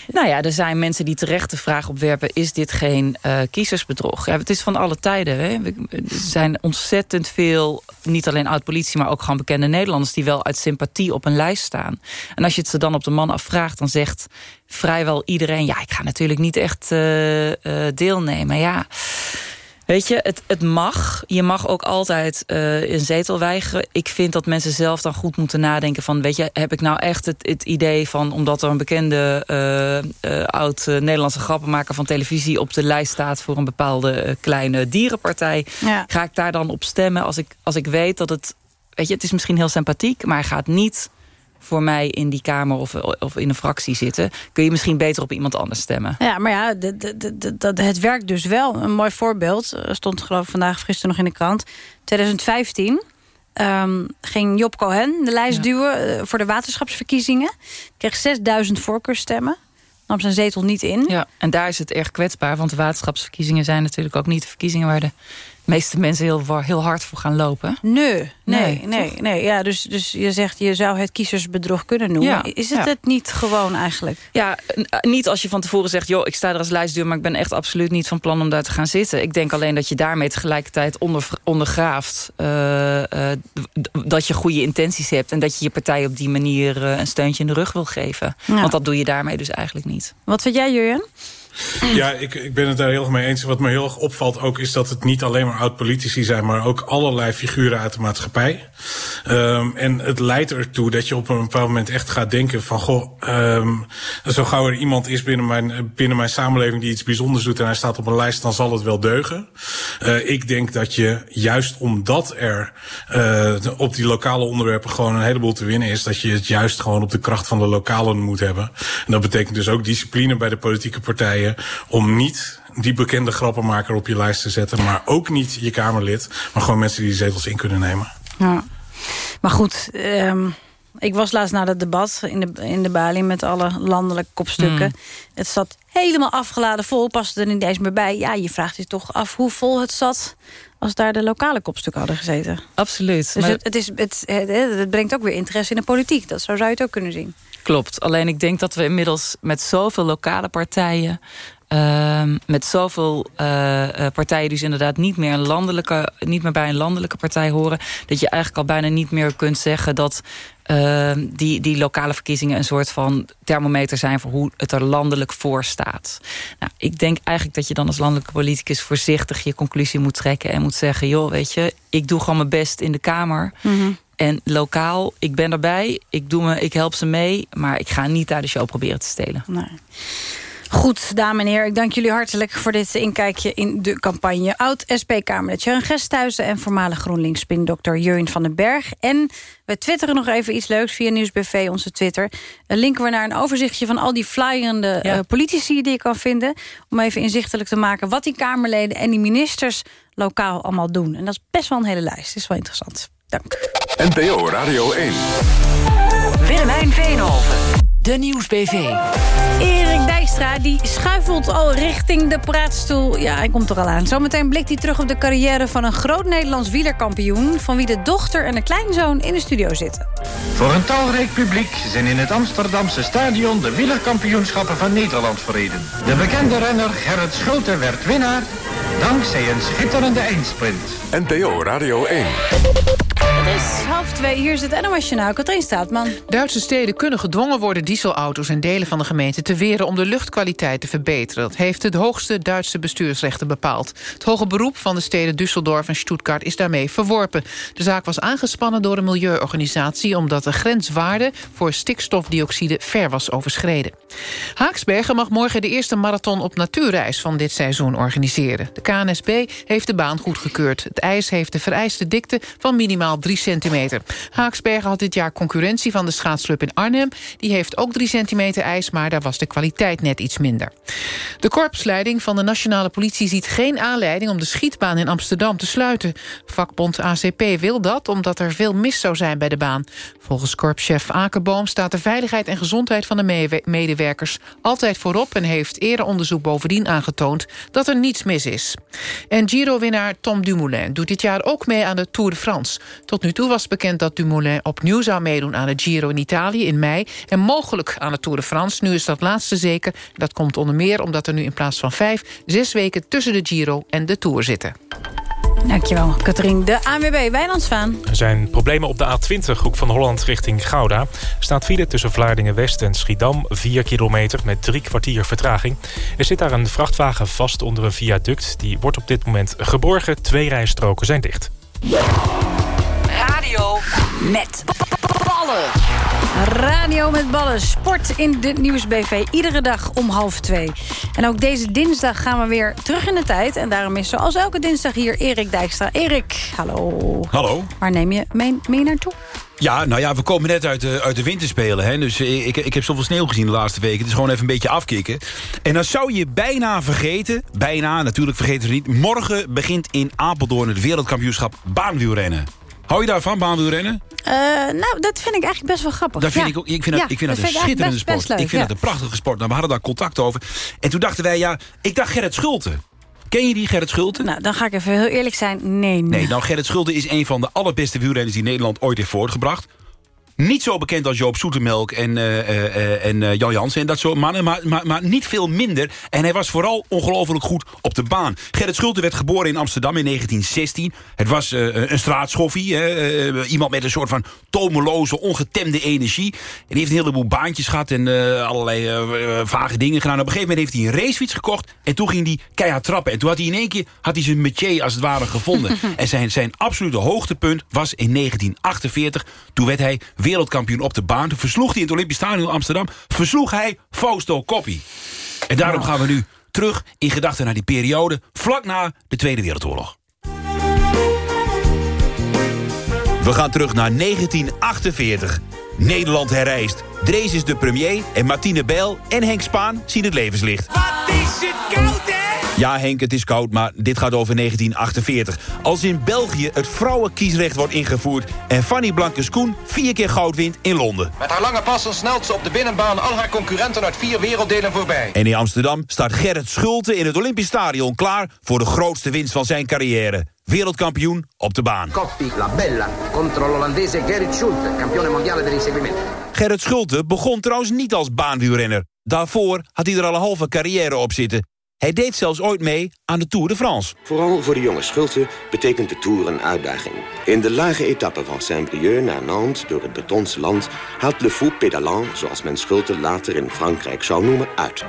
Nou ja, er zijn mensen die terecht de vraag opwerpen... is dit geen uh, kiezersbedrog? Ja, het is van alle tijden. Hè? Er zijn ontzettend veel, niet alleen oud-politie... maar ook gewoon bekende Nederlanders... die wel uit sympathie op een lijst staan. En als je het ze dan op de man afvraagt... dan zegt vrijwel iedereen... ja, ik ga natuurlijk niet echt uh, uh, deelnemen. Ja... Weet je, het, het mag. Je mag ook altijd uh, een zetel weigeren. Ik vind dat mensen zelf dan goed moeten nadenken van... weet je, heb ik nou echt het, het idee van... omdat er een bekende uh, uh, oud-Nederlandse grappenmaker van televisie... op de lijst staat voor een bepaalde kleine dierenpartij... Ja. ga ik daar dan op stemmen als ik, als ik weet dat het... Weet je, het is misschien heel sympathiek, maar hij gaat niet voor mij in die Kamer of, of in een fractie zitten... kun je misschien beter op iemand anders stemmen. Ja, maar ja, de, de, de, het werkt dus wel. Een mooi voorbeeld eh, stond geloof ik vandaag gisteren nog in de krant. 2015 um, ehm, ging Job Cohen de lijst duwen uh, voor de waterschapsverkiezingen. Kreeg 6000 voorkeurstemmen nam zijn zetel niet in. Ja, en daar is het erg kwetsbaar, want de waterschapsverkiezingen zijn natuurlijk ook niet de verkiezingen waar de meeste mensen heel, heel hard voor gaan lopen. Nee, nee, nee. nee, Ja, dus, dus je zegt, je zou het kiezersbedrog kunnen noemen. Ja, is het het niet gewoon eigenlijk? Ja, eh, niet als je van tevoren zegt... joh, ik sta er als lijstduur, maar ik ben echt absoluut niet van plan om daar te gaan zitten. Ik denk alleen dat je daarmee tegelijkertijd onder, ondergraaft... Uh, uh, dat je goede intenties hebt... en dat je je partij op die manier een steuntje in de rug wil geven. Want dat doe je daarmee dus eigenlijk niet. Wat vind jij, Jurjen? Ja, ik, ik ben het daar heel erg mee eens. Wat me heel erg opvalt ook is dat het niet alleen maar oud-politici zijn... maar ook allerlei figuren uit de maatschappij. Um, en het leidt ertoe dat je op een bepaald moment echt gaat denken van... goh, um, zo gauw er iemand is binnen mijn, binnen mijn samenleving die iets bijzonders doet... en hij staat op een lijst, dan zal het wel deugen. Uh, ik denk dat je juist omdat er uh, op die lokale onderwerpen gewoon een heleboel te winnen is... dat je het juist gewoon op de kracht van de lokalen moet hebben. En dat betekent dus ook discipline bij de politieke partijen om niet die bekende grappenmaker op je lijst te zetten... maar ook niet je Kamerlid, maar gewoon mensen die zetels in kunnen nemen. Ja. Maar goed, um, ik was laatst na het debat in de, in de balie met alle landelijke kopstukken. Mm. Het zat helemaal afgeladen vol, paste er niet eens meer bij. Ja, je vraagt je toch af hoe vol het zat als daar de lokale kopstukken hadden gezeten. Absoluut. Dus het, het, is, het, het, brengt ook weer interesse in de politiek. Dat, zo zou je het ook kunnen zien. Klopt. Alleen ik denk dat we inmiddels met zoveel lokale partijen... Uh, met zoveel uh, partijen die dus inderdaad niet meer, een landelijke, niet meer bij een landelijke partij horen... dat je eigenlijk al bijna niet meer kunt zeggen dat uh, die, die lokale verkiezingen... een soort van thermometer zijn voor hoe het er landelijk voor staat. Nou, ik denk eigenlijk dat je dan als landelijke politicus... voorzichtig je conclusie moet trekken en moet zeggen... joh, weet je, ik doe gewoon mijn best in de Kamer... Mm en lokaal, ik ben erbij, ik, doe me, ik help ze mee... maar ik ga niet daar de show proberen te stelen. Nee. Goed, dames en heren, ik dank jullie hartelijk voor dit inkijkje in de campagne. Oud-SP-Kamerlid Jurgen Gesthuizen en voormalig GroenLinks-spindokter Jurjen van den Berg. En we twitteren nog even iets leuks via Nieuwsbv, onze Twitter. Dan linken we naar een overzichtje van al die flyerende ja. uh, politici die je kan vinden. Om even inzichtelijk te maken wat die Kamerleden en die ministers lokaal allemaal doen. En dat is best wel een hele lijst, dat is wel interessant. Dank. NPO Radio 1. Willemijn Veenhoven. De Nieuwsbv. Erik Dijkstra die schuifelt al richting de praatstoel. Ja, hij komt er al aan. Zometeen blikt hij terug op de carrière van een groot Nederlands wielerkampioen... van wie de dochter en de kleinzoon in de studio zitten. Voor een talrijk publiek zijn in het Amsterdamse stadion... de wielerkampioenschappen van Nederland verreden. De bekende renner Gerrit Schulte werd winnaar... dankzij een schitterende eindsprint. NPO Radio 1. Het is half twee, hier is het NOS Journaal. Katrien Staatman. Duitse steden kunnen gedwongen worden dieselauto's en delen van de gemeente te weren om de luchtkwaliteit te verbeteren. Dat heeft het hoogste Duitse bestuursrechten bepaald. Het hoge beroep van de steden Düsseldorf en Stuttgart is daarmee verworpen. De zaak was aangespannen door een milieuorganisatie omdat de grenswaarde voor stikstofdioxide ver was overschreden. Haaksbergen mag morgen de eerste marathon op natuurreis van dit seizoen organiseren. De KNSB heeft de baan goedgekeurd. Het ijs heeft de vereiste dikte van minimaal 3 centimeter. Haaksbergen had dit jaar concurrentie van de schaatsclub in Arnhem. Die heeft ook 3 centimeter ijs, maar daar was de kwaliteit net iets minder. De korpsleiding van de nationale politie ziet geen aanleiding... om de schietbaan in Amsterdam te sluiten. Vakbond ACP wil dat, omdat er veel mis zou zijn bij de baan. Volgens korpschef Akerboom staat de veiligheid en gezondheid van de medewerkers altijd voorop... en heeft eerder onderzoek bovendien aangetoond dat er niets mis is. En Giro-winnaar Tom Dumoulin doet dit jaar ook mee aan de Tour de France. Tot nu toe was bekend dat Dumoulin opnieuw zou meedoen aan de Giro in Italië in mei... en mogelijk aan de Tour de France. Nu is dat laatste zeker. Dat komt onder meer omdat er nu in plaats van vijf... zes weken tussen de Giro en de Tour zitten. Dankjewel, Katrien. De ANWB Wijnandsvaan. Er zijn problemen op de A20, hoek van Holland richting Gouda. Er staat file tussen Vlaardingen-West en Schiedam. 4 kilometer met drie kwartier vertraging. Er zit daar een vrachtwagen vast onder een viaduct. Die wordt op dit moment geborgen. Twee rijstroken zijn dicht. Radio met ballen. Radio met ballen. Sport in de Nieuwsbv. Iedere dag om half twee. En ook deze dinsdag gaan we weer terug in de tijd. En daarom is zoals elke dinsdag hier Erik Dijkstra. Erik, hallo. Hallo. Waar neem je mee, mee naartoe? Ja, nou ja, we komen net uit de, uit de winterspelen. Hè? Dus ik, ik heb zoveel sneeuw gezien de laatste weken. Het is gewoon even een beetje afkicken. En dan zou je bijna vergeten... bijna, natuurlijk vergeten we niet... morgen begint in Apeldoorn het wereldkampioenschap baanwielrennen. Hou je daarvan, baanwielrennen? Uh, nou, dat vind ik eigenlijk best wel grappig. Dat vind ik, ook, ik vind dat, ik vind dat, een schitterende sport. Best leuk, ik vind ja. dat een prachtige sport. Nou, we hadden daar contact over. En toen dachten wij, ja, ik dacht Gerrit Schulte. Ken je die, Gerrit Schulte? Nou, dan ga ik even heel eerlijk zijn. Nee, Nee, nou, Gerrit Schulte is een van de allerbeste wielrenners... die Nederland ooit heeft voortgebracht. Niet zo bekend als Joop Zoetemelk en, uh, uh, en uh, Jan Jansen en dat soort mannen, maar, maar, maar niet veel minder. En hij was vooral ongelooflijk goed op de baan. Gerrit Schulte werd geboren in Amsterdam in 1916. Het was een straatschoffie, iemand met een soort van tomeloze, ongetemde energie. En die heeft een heleboel baantjes gehad en allerlei vage dingen gedaan. Op een gegeven moment heeft hij een racefiets gekocht en toen ging hij keihard trappen. En toen had hij in één keer had hij zijn métier als het ware gevonden. *laughs* en zijn, zijn absolute hoogtepunt was in 1948. Toen werd hij wereldkampioen op de baan. Toen versloeg hij in het Olympisch Stadion in Amsterdam... versloeg hij Fausto Coppi. En daarom gaan we nu terug in gedachten naar die periode... vlak na de Tweede Wereldoorlog. We gaan terug naar 1948. Nederland herrijst. Drees is de premier en Martine Bijl en Henk Spaan zien het levenslicht. Wat is het koud? Ja, Henk, het is koud, maar dit gaat over 1948. Als in België het vrouwenkiesrecht wordt ingevoerd... en Fanny Blankers-Koen vier keer goud wint in Londen. Met haar lange passen snelt ze op de binnenbaan... al haar concurrenten uit vier werelddelen voorbij. En in Amsterdam staat Gerrit Schulte in het Olympisch Stadion... klaar voor de grootste winst van zijn carrière. Wereldkampioen op de baan. Coppi, la bella, contro l'Olandese Gerrit Schulte... campione mondiale dell'inseguimento. Gerrit Schulte begon trouwens niet als baanwielrenner. Daarvoor had hij er al een halve carrière op zitten. Hij deed zelfs ooit mee aan de Tour de France. Vooral voor de jonge Schulte betekent de Tour een uitdaging. In de lage etappe van Saint-Brieuc naar Nantes door het Bretonse land... haalt Le Fou Pédalant, zoals men Schulte later in Frankrijk zou noemen, uit.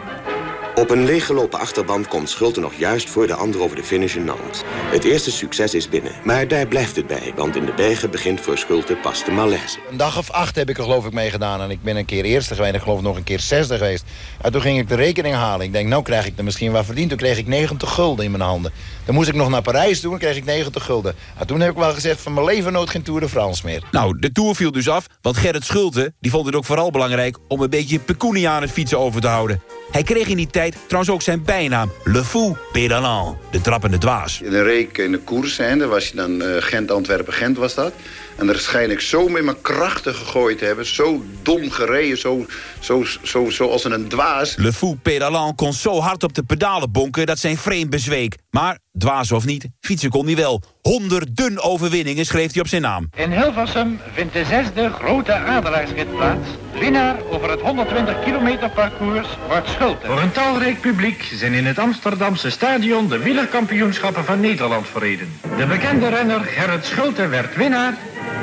Op een leeggelopen achterband komt Schulte nog juist voor de ander over de finish in Nantes. Het eerste succes is binnen, maar daar blijft het bij... want in de bergen begint voor Schulte pas de malaise. Een dag of acht heb ik er geloof ik mee gedaan. En ik ben een keer eerste geweest en ik geloof nog een keer zesde geweest. En toen ging ik de rekening halen. Ik denk, nou krijg ik er misschien wat verdiend. Toen kreeg ik 90 gulden in mijn handen. Dan moest ik nog naar Parijs doen en kreeg ik 90 gulden. En toen heb ik wel gezegd, van mijn leven nooit geen Tour de France meer. Nou, de Tour viel dus af, want Gerrit Schulte... die vond het ook vooral belangrijk om een beetje pecunia aan het fietsen over te houden. Hij kreeg in die tijd trouwens ook zijn bijnaam... Le Fou Pédalant, de trappende dwaas. In een reek in de koers, was je dan uh, Gent, Antwerpen, Gent was dat. En daar schijn ik zo met mijn krachten gegooid te hebben. Zo dom gereden, zo, zo, zo, zo als een dwaas. Le Fou Pédalant kon zo hard op de pedalen bonken dat zijn frame bezweek. Maar, dwaas of niet, fietsen kon hij wel. Honderden overwinningen schreef hij op zijn naam. In Hilversum vindt de zesde grote adelaarsrit plaats. Winnaar over het 120 kilometer parcours wordt Schulte. Voor een talrijk publiek zijn in het Amsterdamse stadion de wielerkampioenschappen van Nederland verreden. De bekende renner Gerrit Schulte werd winnaar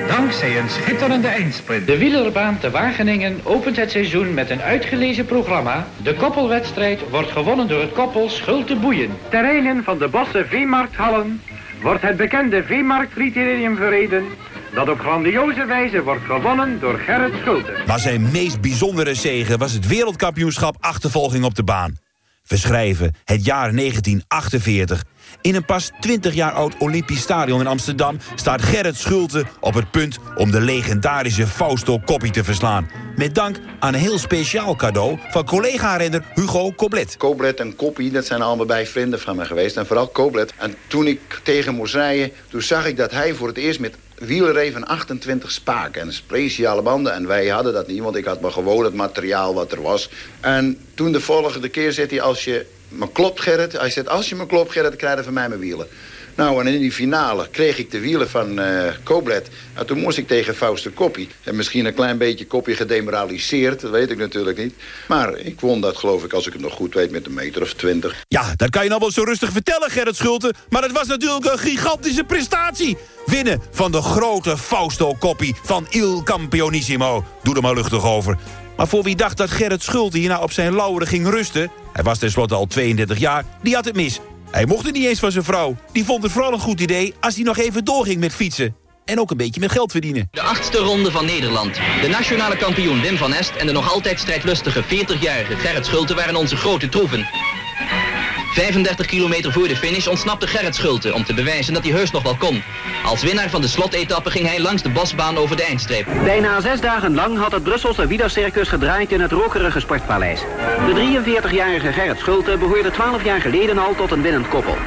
dankzij een schitterende eindsprint. De wielerbaan te Wageningen opent het seizoen met een uitgelezen programma. De koppelwedstrijd wordt gewonnen door het koppel Schulte Boeien. Terreinen van de Bosse Veemarkthallen wordt het bekende Veemarkt criterium verreden dat op grandioze wijze wordt gewonnen door Gerrit Schulte. Maar zijn meest bijzondere zege was het wereldkampioenschap achtervolging op de baan. We schrijven het jaar 1948. In een pas 20 jaar oud Olympisch stadion in Amsterdam... staat Gerrit Schulte op het punt om de legendarische Fausto Coppi te verslaan. Met dank aan een heel speciaal cadeau van collega-renner Hugo Koblet. Koblet en Koppie, dat zijn bij vrienden van me geweest. En vooral Koblet. En toen ik tegen moest rijden, toen zag ik dat hij voor het eerst met wielreef van 28 spaken en speciale banden. En wij hadden dat niet, want ik had maar gewoon het materiaal wat er was. En toen de volgende keer zegt hij, als je me klopt Gerrit... hij zegt, als je me klopt Gerrit, dan krijg van mij mijn wielen. Nou, en in die finale kreeg ik de wielen van uh, Koblet. En toen moest ik tegen Fausto Koppie. En misschien een klein beetje Koppie gedemoraliseerd, dat weet ik natuurlijk niet. Maar ik won dat, geloof ik, als ik het nog goed weet, met een meter of twintig. Ja, dat kan je nou wel zo rustig vertellen, Gerrit Schulte. Maar het was natuurlijk een gigantische prestatie. Winnen van de grote Fausto Koppie van Il Campionissimo. Doe er maar luchtig over. Maar voor wie dacht dat Gerrit Schulte hierna op zijn lauweren ging rusten... hij was tenslotte al 32 jaar, die had het mis. Hij mocht het niet eens van zijn vrouw. Die vond het vooral een goed idee als hij nog even doorging met fietsen. En ook een beetje met geld verdienen. De achtste ronde van Nederland. De nationale kampioen Wim van Est en de nog altijd strijdlustige 40-jarige Gerrit Schulte waren onze grote troeven. 35 kilometer voor de finish ontsnapte Gerrit Schulte om te bewijzen dat hij heus nog wel kon. Als winnaar van de slotetappe ging hij langs de bosbaan over de eindstreep. Bijna zes dagen lang had het Brusselse wielercircus gedraaid in het rokerige sportpaleis. De 43-jarige Gerrit Schulte behoorde 12 jaar geleden al tot een winnend koppel.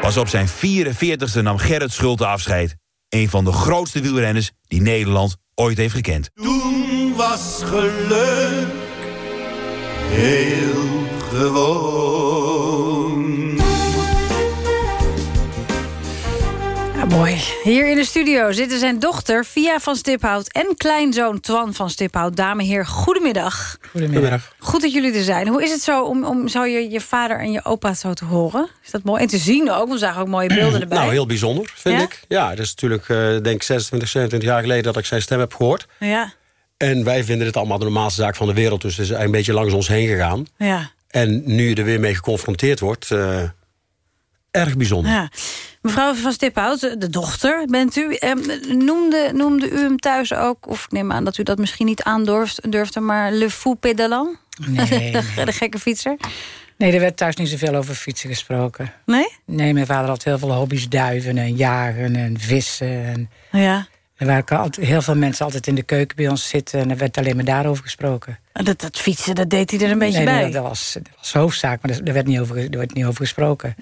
Pas op zijn 44ste nam Gerrit Schulte afscheid. Een van de grootste wielrenners die Nederland ooit heeft gekend. Toen was geluk heel gewoon. Mooi. Hier in de studio zitten zijn dochter Via van Stiphout... en kleinzoon Twan van Stiphout. Dame, heer, goedemiddag. Goedemiddag. Goed dat jullie er zijn. Hoe is het zo om, om zo je, je vader en je opa zo te horen? Is dat mooi? En te zien ook, we zagen ook mooie beelden erbij. Nou, heel bijzonder, vind Ja? ik. Ja, het is natuurlijk, eh, denk ik, 26, 27 jaar geleden... dat ik zijn stem heb gehoord. Ja, En wij vinden het allemaal de normaalste zaak van de wereld. Dus het is een beetje langs ons heen gegaan. ja. En nu je er weer mee geconfronteerd wordt... eh, erg bijzonder. ja. Mevrouw van Stiphout, de dochter bent u. Ehm, noemde, noemde u hem thuis ook, of ik neem aan dat u dat misschien niet aandurft, durfde... maar Le Fou Pédalant? Nee, de, *laughs* de gekke fietser? Nee, er werd thuis niet zoveel over fietsen gesproken. Nee? Nee, mijn vader had heel veel hobby's. Duiven en jagen en vissen. En Ja. er waren altijd, heel veel mensen altijd in de keuken bij ons zitten. En er werd alleen maar daarover gesproken. En Dat, dat fietsen, dat deed hij er een beetje nee, bij. Dat, dat was, dat was hoofdzaak, maar er werd niet over, er werd niet over gesproken.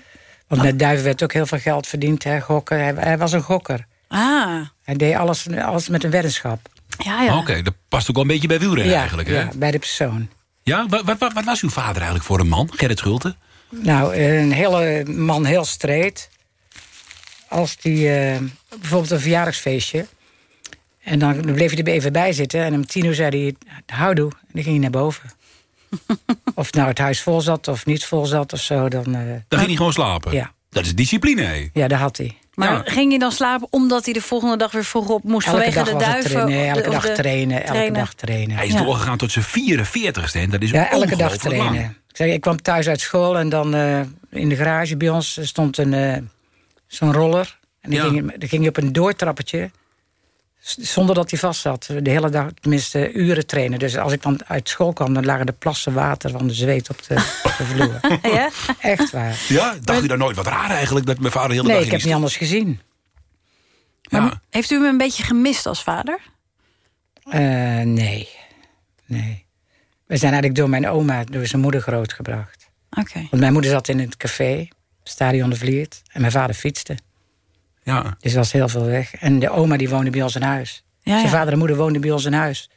Want met duiven werd ook heel veel geld verdiend. Hè, gokken. Hij, hij was een gokker. Ah, Hij deed alles, alles met een weddenschap. ja, ja. Oké, dat past ook wel een beetje bij wielrennen ja, eigenlijk, hè? ja, bij de persoon. Ja, wat, wat, wat, was uw vader eigenlijk voor een man, Gerrit Schulte? Nou, een hele man heel streed. Als die eh, bijvoorbeeld een verjaardagsfeestje. En dan bleef hij er even bij zitten. En om tien uur zei hij, houdoe. En dan ging hij naar boven. *laughs* of nou het huis vol zat of niet vol zat of zo. Dan, eh, Dan ging hij gewoon slapen. Ja. Dat is discipline, hè? ja, daar had hij. Maar ging je dan slapen omdat hij de volgende dag weer vroeg op moest Elke vanwege dag de duiven? trainen. Nee, de- elke dag trainen. Elke dag trainen. Hij is Ja. doorgegaan tot zijn 44ste. En dat is Ja, elke dag trainen. lang. Ik, zeg, ik kwam thuis uit school en dan eh, in de garage bij ons stond een, eh, zo'n roller. En dan, Ja. ging, je- dan ging je op een doortrappetje, zonder dat hij vast zat. De hele dag, tenminste, uren trainen. Dus als ik dan uit school kwam, dan lagen de plassen water van de zweet op de, op de vloer. *laughs* Ja? Echt waar. Ja, dacht u dan nooit wat raar eigenlijk dat mijn vader de hele Nee, dag ik in heb niet anders gezien. Ja. Heeft u hem een beetje gemist als vader? Eh, nee. Nee. We zijn eigenlijk door mijn oma, door zijn moeder grootgebracht. Oké. Want mijn moeder zat in het café, Stadion de Vliert. En mijn vader fietste. Ja. Dus was heel veel weg. En de oma die woonde bij ons in huis. Ja, zijn ja. vader en moeder woonden bij ons in huis.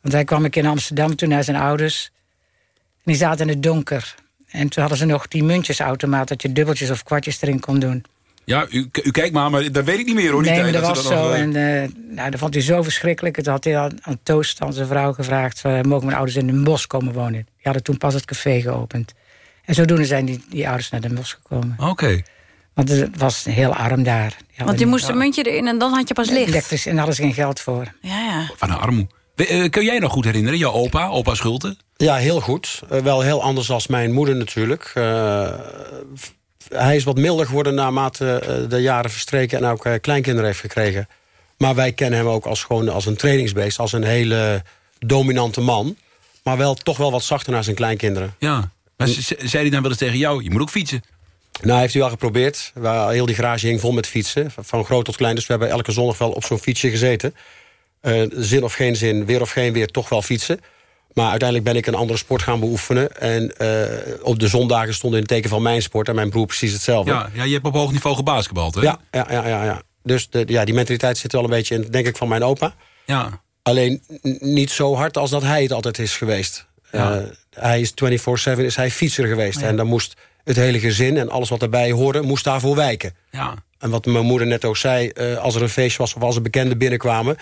Want hij kwam ik in Amsterdam toen naar zijn ouders. En die zaten in het donker. En toen hadden ze nog die muntjesautomaat... dat je dubbeltjes of kwartjes erin kon doen. Ja, u, u kijkt maar, maar dat weet ik niet meer hoor. die nee, maar tijd dat was zo. eh, En eh, nou, dat vond hij zo verschrikkelijk. Het had hij aan, aan Toost, aan zijn vrouw, gevraagd... eh, mogen mijn ouders in een bos komen wonen? Die hadden toen pas het café geopend. En zodoende zijn die, die ouders naar Den Bosch gekomen. Oké. Want het was heel arm daar. Die Want je moest een muntje erin en dan had je pas licht. Elektrisch, en ze geen geld voor. Ja, ja. Van een armoe. Eh, kun jij nog goed herinneren, jouw opa, opa Schulte? Ja, heel goed. Eh, wel heel anders als mijn moeder natuurlijk. Eh, hij is wat milder geworden naarmate de jaren verstreken... en ook kleinkinderen heeft gekregen. Maar wij kennen hem ook als, gewoon als een trainingsbeest. Als een hele dominante man. Maar wel toch wel wat zachter naar zijn kleinkinderen. Ja. Maar ze- ze- zei hij dan wel eens tegen jou, je moet ook fietsen? Nou, heeft hij wel geprobeerd. Waar heel die garage hing vol met fietsen. Van groot tot klein. Dus we hebben elke zondag wel op zo'n fietsje gezeten. Eh, zin of geen zin, weer of geen weer, toch wel fietsen. Maar uiteindelijk ben ik een andere sport gaan beoefenen. En eh, op de zondagen stonden in het teken van mijn sport. En mijn broer precies hetzelfde. Ja, ja, je hebt op hoog niveau gebasketbald, hè? Ja, ja, ja, ja, ja. Dus de, ja, die mentaliteit zit wel een beetje in, denk ik, van mijn opa. Ja. Alleen niet zo hard als dat hij het altijd is geweest. Ja. Eh, hij is 24-7 is hij fietser geweest. Ja. En dan moest het hele gezin en alles wat erbij hoorde... moest daarvoor wijken. Ja. En wat mijn moeder net ook zei... eh, als er een feestje was of als er bekenden binnenkwamen...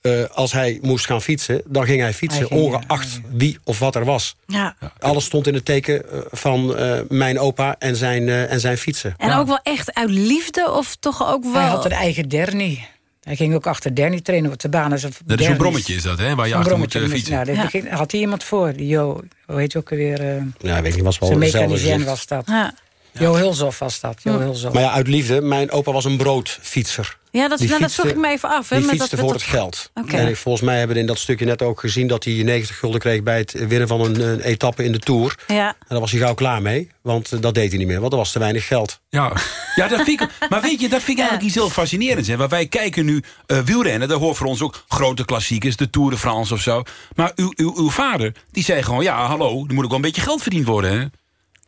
eh, als hij moest gaan fietsen, dan ging hij fietsen... Hij ging, ongeacht wie of wat er was. Ja. Alles stond in het teken eh, van eh, mijn opa en zijn, eh, en zijn fietsen. En ook wel echt uit liefde of toch ook wel... Hij had een eigen dernie. Hij ging ook achter dernie trainen op de baan. Dat is, Dat is een brommetje is dat, hè? Waar je Zo'n achter moet brommetje, dus, fietsen. Nou, ging- had hij iemand voor. Die Jo, hoe heet je ook alweer? eh Ja, weet ik niet, was wel mechanicien was dat. Ja. Jo Hulshoff was dat. Jo Hulshoff. Maar ja, uit liefde, mijn opa was een broodfietser. Ja, dat, Die nou, dat ik me even af. Hè, Die met dat, voor het geld. En ik, volgens mij hebben we in dat stukje net ook gezien... dat hij 90 gulden kreeg bij het winnen van een, een etappe in de Tour. Ja. En daar was hij gauw klaar mee. Want eh, dat deed hij niet meer, want er was te weinig geld. Ja, ja dat vind ik, *laughs* maar weet je, dat vind ik eigenlijk iets heel fascinerends. Hè? Want wij kijken nu eh, wielrennen, daar hoort voor ons ook grote klassiekers... de Tour de France of zo. Maar uw, uw, uw vader, die zei gewoon... ja, hallo, er moet ook wel een beetje geld verdiend worden, hè?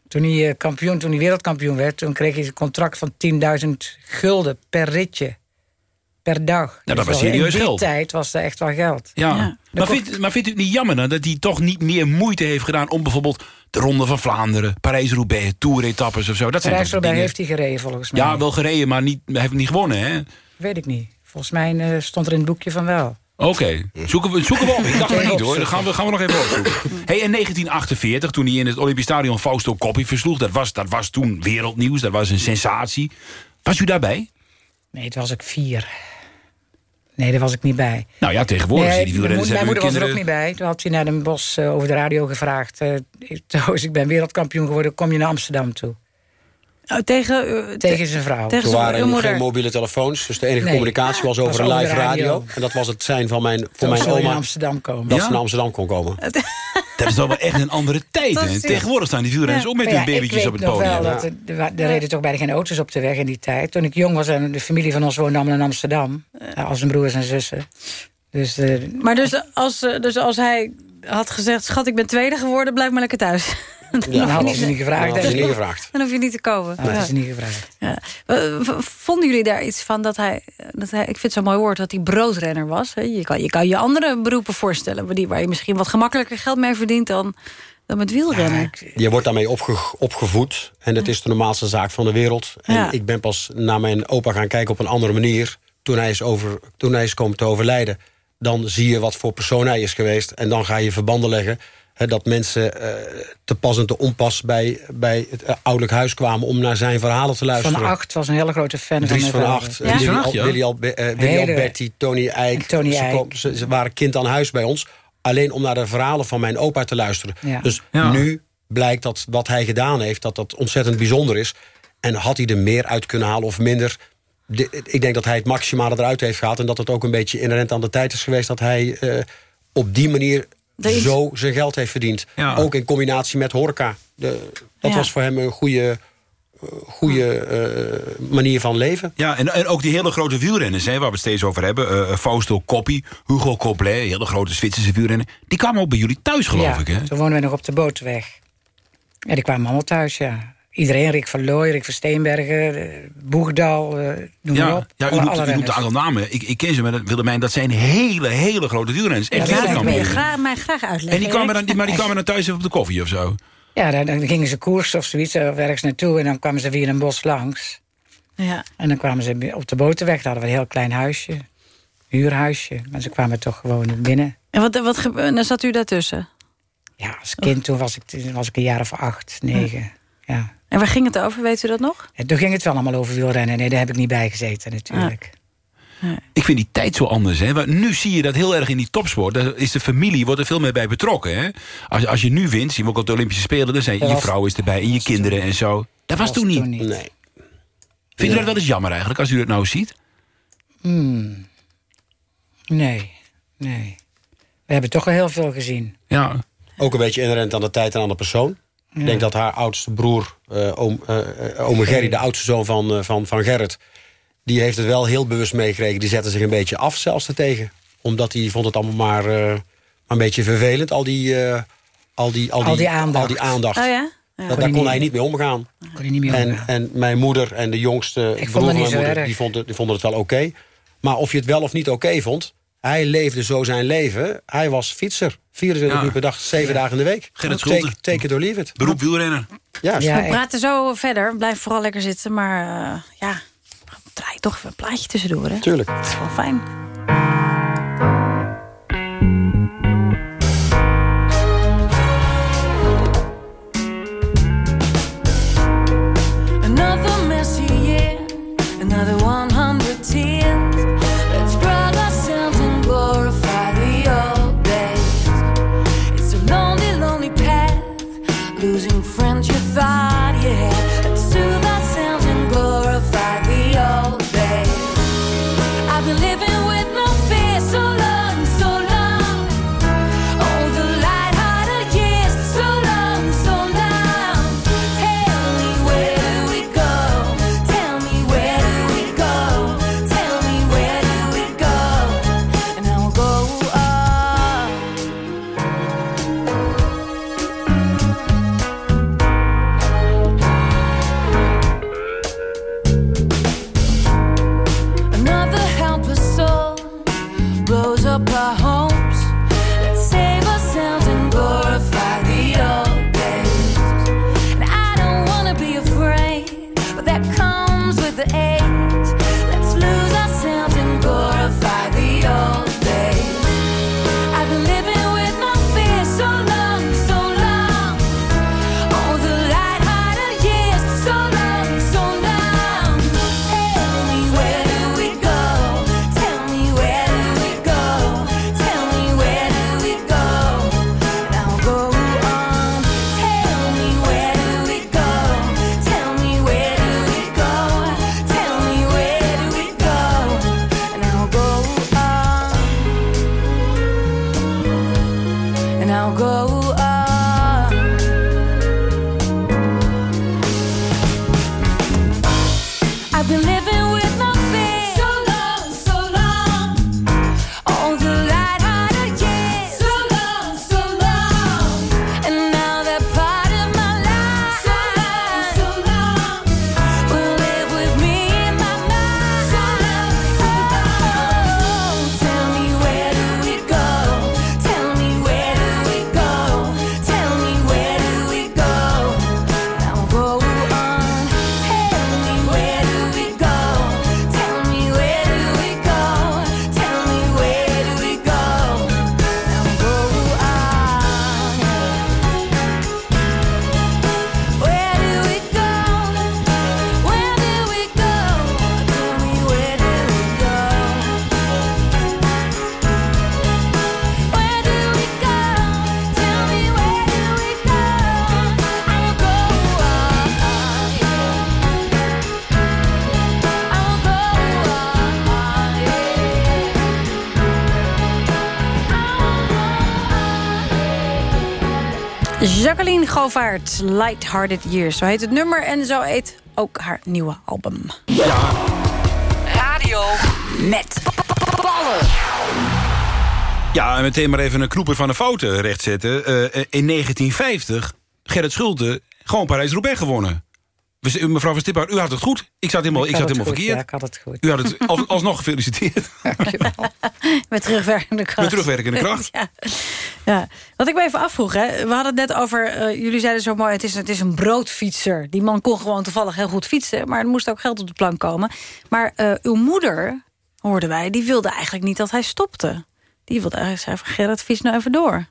Toen hij, eh, kampioen, toen hij wereldkampioen werd... toen kreeg hij een contract van 10.000 gulden per ritje. Per dag. dat Dus was serieus In die geld. tijd was dat echt wel geld. Ja. Maar, vindt, maar vindt u het niet jammer dan dat hij toch niet meer moeite heeft gedaan... om bijvoorbeeld de Ronde van Vlaanderen, Parijs-Roubaix... Tour-etappes of zo? Dat zijn toch Parijs-Roubaix dingen- heeft hij gereden volgens mij. Ja, wel gereden, maar niet, hij heeft niet gewonnen, hè? Weet ik niet. Volgens mij eh, stond er in het boekje van wel. Oké, zoeken, we, zoeken we op. Ik dacht het niet hoor, dat gaan we, gaan we nog even opzoeken. Hey, in 1948, toen hij in het Olympisch Stadion Fausto Coppi versloeg... Dat was, dat was toen wereldnieuws, dat was een sensatie. Was u daarbij? Nee, toen was ik vier. Nee, daar was ik niet bij. Nou ja, tegenwoordig Nee, zie je die mijn wielrenners Mijn moeder was er ook kinderen... niet bij. Toen had hij naar Den Bosch eh, over de radio gevraagd. eh, *laughs* ik- trouwens, ik ben wereldkampioen geworden. Kom je naar Amsterdam toe? Oh, tegen, eh, Tegen zijn vrouw. Tegen Toen zijn- waren er moeder. geen mobiele telefoons. Dus de enige Nee. communicatie was over Was een live radio. radio. En dat was het zijn van mijn, voor Toen mijn oma. naar Amsterdam komen. Dat Ja? ze naar Amsterdam kon komen. *laughs* Dat is wel echt een andere tijd, hè? Tegenwoordig staan die wielrenners Ja. ook met hun babytjes op het nog podium. Wel dat er, er, er reden toch bijna geen auto's op de weg in die tijd. Toen ik jong was en de familie van ons woonde allemaal in Amsterdam. eh, Als zijn broers en zussen. Dus, eh, Maar dus als, eh, dus als hij had gezegd... schat, ik ben tweede geworden, blijf maar lekker thuis. Dan, dan hoef je hadden ze niet gevraagd. Dat ik. niet gevraagd. dan hoef je niet te komen. Dat Ja. is niet gevraagd. Ja. Vonden jullie daar iets van dat hij, dat hij... Ik vind het zo'n mooi woord dat hij broodrenner was. hè? Je kan je, kan je andere beroepen voorstellen... waar die- waar je misschien wat gemakkelijker geld mee verdient... dan, dan met wielrennen. Je wordt daarmee opge- opgevoed. En dat is de normaalste zaak van de wereld. En Ja. ik ben pas naar mijn opa gaan kijken op een andere manier. Toen hij is, over, toen hij is komen te overlijden. Dan zie je wat voor persoon hij is geweest. En dan ga je verbanden leggen. Dat mensen eh, te pas en te onpas bij, bij het eh, ouderlijk huis kwamen... om naar zijn verhalen te luisteren. Van Acht was een hele grote fan Dries van Acht, eh, Willy, Van Acht, Al- ja. Willy, Albe- Willy Hele- Alberti, Tony Eijk. Tony ze, Eijk. kwam- ze, ze waren kind aan huis bij ons. Alleen om naar de verhalen van mijn opa te luisteren. Ja. Dus Ja. nu blijkt dat wat hij gedaan heeft... dat dat ontzettend bijzonder is. En had hij er meer uit kunnen halen of minder... De- ik denk dat hij het maximale eruit heeft gehaald... en dat het ook een beetje inherent aan de tijd is geweest... dat hij eh, op die manier Zo zijn geld heeft verdiend. Ja. Ook in combinatie met horeca. De, dat Ja. was voor hem een goede, eh, goede eh, manier van leven. Ja, en, en ook die hele grote wielrenners, hè, waar we het steeds over hebben. eh, Fausto Coppi, Hugo Coblet, hele grote Zwitserse wielrenner. Die kwamen ook bij jullie thuis, geloof ja, ik, hè? toen woonden we nog op de Bootweg. Ja, die kwamen allemaal thuis, ja. Iedereen, Rick van Looy, Rick van Steenbergen, eh, Boegdal, eh, noem maar op. ja u, Alle- noemt, alle u noemt een aantal namen. Ik, ik ken ze, maar dat- Willemijn, dat zijn hele, hele grote wielrenners. Echt Ja, dat wil je graag, mij graag uitleggen. En die kwamen dan, maar die kwamen dan thuis even op de koffie of zo? Ja, dan, dan gingen ze koers of zoiets, of ergens naartoe... en dan kwamen ze via een bos langs. Ja. En dan kwamen ze op de Boterweg, daar hadden we een heel klein huisje. Huurhuisje, maar ze kwamen toch gewoon binnen. En wat, wat dan zat u daartussen? Ja, als kind toen was ik, toen was ik een jaar of acht, negen. Ja. En waar ging het over, weet u dat nog? En toen ging het wel allemaal over wielrennen. Nee, daar heb ik niet bij gezeten natuurlijk. Ik vind die tijd zo anders. Hè? Want nu zie je dat heel erg in die topsport. Daar is de familie wordt er veel meer bij betrokken. Hè? Als, als je nu wint, zien we ook op de Olympische Spelen... dan zijn Dat je was- vrouw is erbij en je kinderen en zo. Dat was, toen niet. Nee. Vindt u dat wel eens jammer eigenlijk, als u dat nou ziet? Hmm. Nee, nee. We hebben toch wel heel veel gezien. Ja. Ook een beetje inherent aan de tijd en aan de persoon. Ja. Ik denk dat haar oudste broer, eh oom, eh, eh, ome Gerry, de oudste zoon van, van, van Gerrit... die heeft het wel heel bewust meegekregen. Die zette zich een beetje af zelfs ertegen. Omdat hij vond het allemaal maar, eh, maar een beetje vervelend. Al die, eh, al die, al die, Al die aandacht. Al die aandacht. Oh ja? Dat, Kon daar hij kon niet- hij niet mee omgaan. Kon hij niet meer En, omgaan. en mijn moeder en de jongste Ik broer van mijn moeder... Die, vonden, die vonden het wel oké. Maar of je het wel of niet oké vond... hij leefde zo zijn leven. Hij was fietser. 24 Ja. uur per dag, 7 dagen in de week. Gerrit Schulte. take it or leave it. Beroep wielrenner. Ja, Ja, We praten zo verder. Blijf vooral lekker zitten. Maar eh, ja, draai toch even een plaatje tussendoor. Hè? tuurlijk. Dat is wel fijn. Govaert, Lighthearted Years. Zo heet het nummer en zo heet ook haar nieuwe album. Radio met ballen. Ja, en meteen maar even een knoeper van de fouten rechtzetten. Eh, in 1950, Gerrit Schulte, gewoon Parijs-Roubaix gewonnen. Mevrouw van Stiphout, u had het goed. Ik zat helemaal, ik zat helemaal goed, verkeerd. Ja, ik had het goed. U had het *laughs* als, alsnog gefeliciteerd. *laughs* Met terugwerkende kracht. Met terugwerkende kracht. *laughs* ja. ja. Wat ik me even afvroeg, hè. we hadden het net over... eh, jullie zeiden zo mooi, het is, het is een broodfietser. Die man kon gewoon toevallig heel goed fietsen... maar er moest ook geld op de plank komen. Maar eh, uw moeder, hoorden wij, die wilde eigenlijk niet dat hij stopte. Die wilde eigenlijk zeggen, Gerrit, fiets nou even door.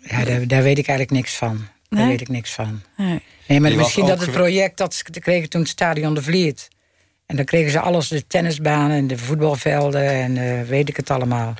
Ja, daar, daar weet ik eigenlijk niks van. Daar Nee? weet ik niks van. Nee. Nee, maar Die misschien dat het project... dat ze kregen toen het stadion de Vliet. En dan kregen ze alles, de tennisbanen en de voetbalvelden... en eh, weet ik het allemaal.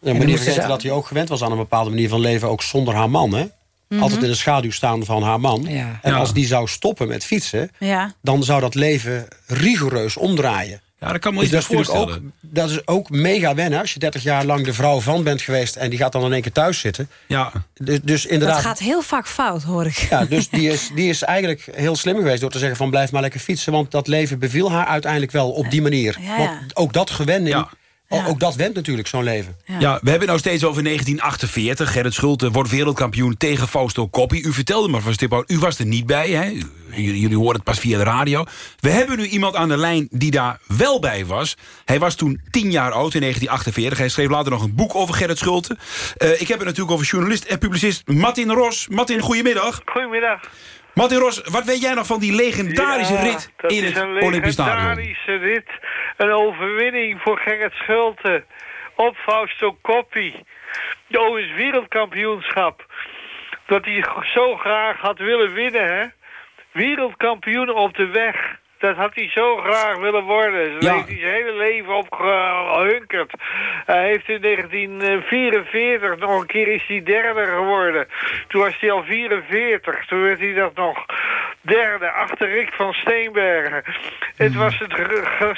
Ja, maar vergeten ze- dat hij ook gewend was aan een bepaalde manier van leven... ook zonder haar man, hè? Mhm. Altijd in de schaduw staan van haar man. Ja. En Ja. als die zou stoppen met fietsen... Ja. dan zou dat leven rigoureus omdraaien. Ja, dat kan me Dus dat, is ook, dat is ook mega wennen als je 30 jaar lang de vrouw van bent geweest... en die gaat dan in één keer thuis zitten. Ja. Dus, dus inderdaad, Dat gaat heel vaak fout, hoor ik. Ja, dus *laughs* die is, die is eigenlijk heel slim geweest door te zeggen van blijf maar lekker fietsen. Want dat leven beviel haar uiteindelijk wel op die manier. Ja, ja. Want ook dat gewenning, ook dat went natuurlijk zo'n leven. Ja. we hebben het nou steeds over 1948. Gerrit Schulte wordt wereldkampioen tegen Fausto Coppi. U vertelde maar van Stiphout, u was er niet bij. Hè? Jullie horen het pas via de radio. We hebben nu iemand aan de lijn die daar wel bij was. Hij was toen 10 jaar oud in 1948. Hij schreef later nog een boek over Gerrit Schulte. Eh, ik heb het natuurlijk over journalist en publicist Martin Ros. Martin, goedemiddag. Goedemiddag. Martin Ros, wat weet jij nog van die legendarische Ja, rit in het een Olympisch Stadion? legendarische rit. Een overwinning voor Gerrit Schulte. Op Fausto Coppi. De wereldkampioenschap. Dat hij zo graag had willen winnen, hè. Wereldkampioen op de weg. Dat had hij zo graag willen worden. Ja. heeft hij zijn hele leven op gehunkerd. Hij heeft in 1944 nog een keer is hij derde geworden. Toen was hij al 44. Toen werd hij dat nog derde achter Rick van Steenbergen. Het was het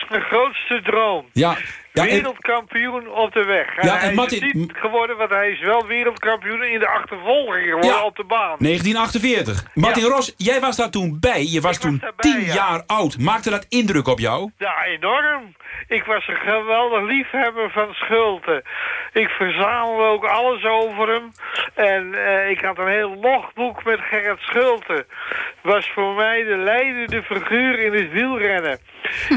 zijn grootste droom. Ja, ja en- Wereldkampioen op de weg. En Ja, en hij Martin- is niet geworden, want hij is wel wereldkampioen in de achtervolging geworden Ja. op de baan. 1948. Martin Ros, jij was daar toen bij. Je was toen 10 jaar oud. Maakte dat indruk op jou? Ja, enorm. Ik was een geweldig liefhebber van Schulte. Ik verzamelde ook alles over hem. En eh, ik had een heel logboek met Gerrit Schulte. Was voor mij de leidende figuur in het wielrennen.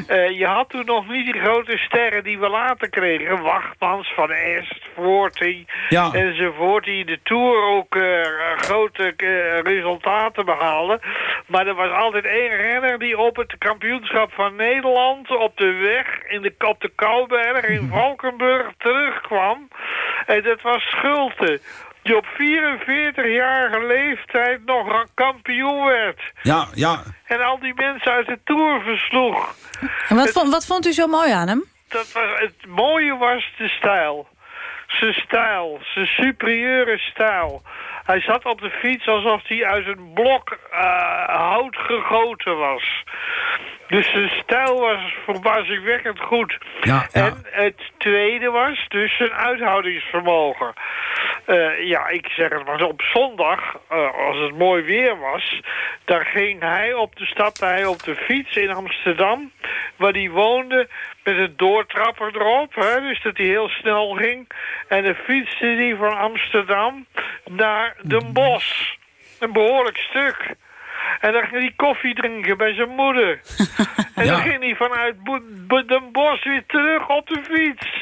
Eh, je had toen nog niet die grote sterren die we later kregen. Wachtmans, Van Est, Voorti Ja. enzovoort. Die in de Tour ook eh, grote eh, resultaten behaalden. Maar er was altijd één renner die op het kampioenschap van Nederland... op de weg, in de, op de Kouberg in Valkenburg terugkwam. En dat was Schulte. Die op 44-jarige leeftijd nog een kampioen werd. Ja, ja. En al die mensen uit de Tour versloeg. En wat, vond, wat vond u zo mooi aan hem? Dat was, het mooie was de stijl. Zijn stijl, zijn superieure stijl. Hij zat op de fiets alsof hij uit een blok eh, hout gegoten was. Dus zijn stijl was verbazingwekkend goed. Ja, En het tweede was dus zijn uithoudingsvermogen. Eh, ja, ik zeg het maar, op zondag, eh, als het mooi weer was... dan ging hij op de stapte hij op de fiets in Amsterdam... waar hij woonde met een doortrapper erop. Hè, dus dat hij heel snel ging. En dan fietste hij van Amsterdam naar Den Bosch. Een behoorlijk stuk. En dan ging hij koffie drinken bij zijn moeder. *laughs* En dan ging hij vanuit Den Bosch weer terug op de fiets.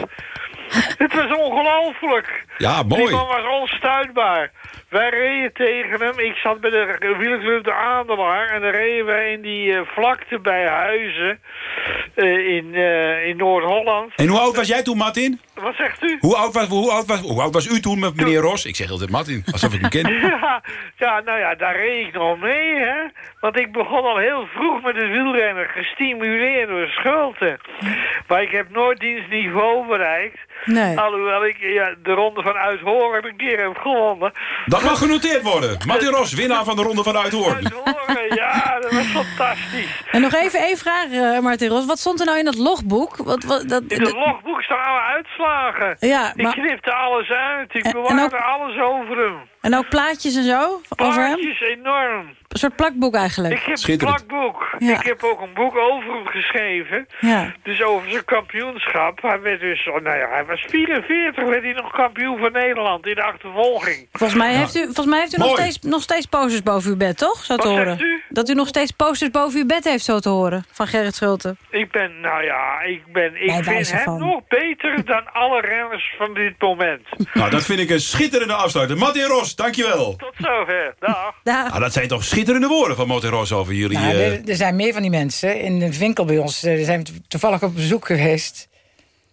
*laughs* Het was ongelooflijk. Ja, mooi. Die man was onstuitbaar. Wij reden tegen hem. Ik zat bij de wielerclub de Adelaar. En dan reden wij in die eh, vlakte bij Huizen. eh, in, eh, in Noord-Holland. En hoe oud was jij toen, Martin? Wat zegt u? Hoe oud was, hoe oud was, hoe oud was u toen met meneer Ros? Ik zeg altijd Martin, alsof ik hem ken. *laughs* Ja, ja, nou ja, daar reed ik nog mee, hè. Want ik begon al heel vroeg met het wielrennen, gestimuleerd door Schulte. Maar ik heb nooit dienstniveau bereikt. Nee. Alhoewel ik ja, de ronde van Uithoren een keer heb gewonnen. Dat mag genoteerd worden. Martin Ros, winnaar van de Ronde van Uithoorn. Uithoren, ja, dat was fantastisch. En nog even één vraag, eh, Martin Ros. Wat stond er nou in dat logboek? Wat, wat, dat, In het logboek staan alle uitslagen. Ja, Ik maar- knipte alles uit. Ik bewaarde ook- alles over hem. en ook plaatjes en zo over hem? Plaatjes enorm. Een soort plakboek eigenlijk. Ik heb een plakboek. Ja. Ik heb ook een boek over hem geschreven. Ja. Dus over zijn kampioenschap. Hij werd dus, oh, nou ja, hij was 44, werd hij nog kampioen van Nederland in de achtervolging. Volgens mij heeft u, volgens mij heeft u nog steeds, nog steeds posters boven uw bed, toch? Zo te Wat horen. zegt u? Dat u nog steeds posters boven uw bed heeft, zo te horen. Van Gerrit Schulte. Ik ben, nou ja, ik ben, ik vind hem van. nog beter dan alle renners van dit moment. Nou, dat vind ik een schitterende afsluiter. Martin Ros, dankjewel. Tot zover. Dag. Ah, dat zijn toch schitterende woorden van Ros over jullie... Nou, eh, er, er zijn meer van die mensen. In de winkel bij ons eh, zijn we toevallig op bezoek geweest.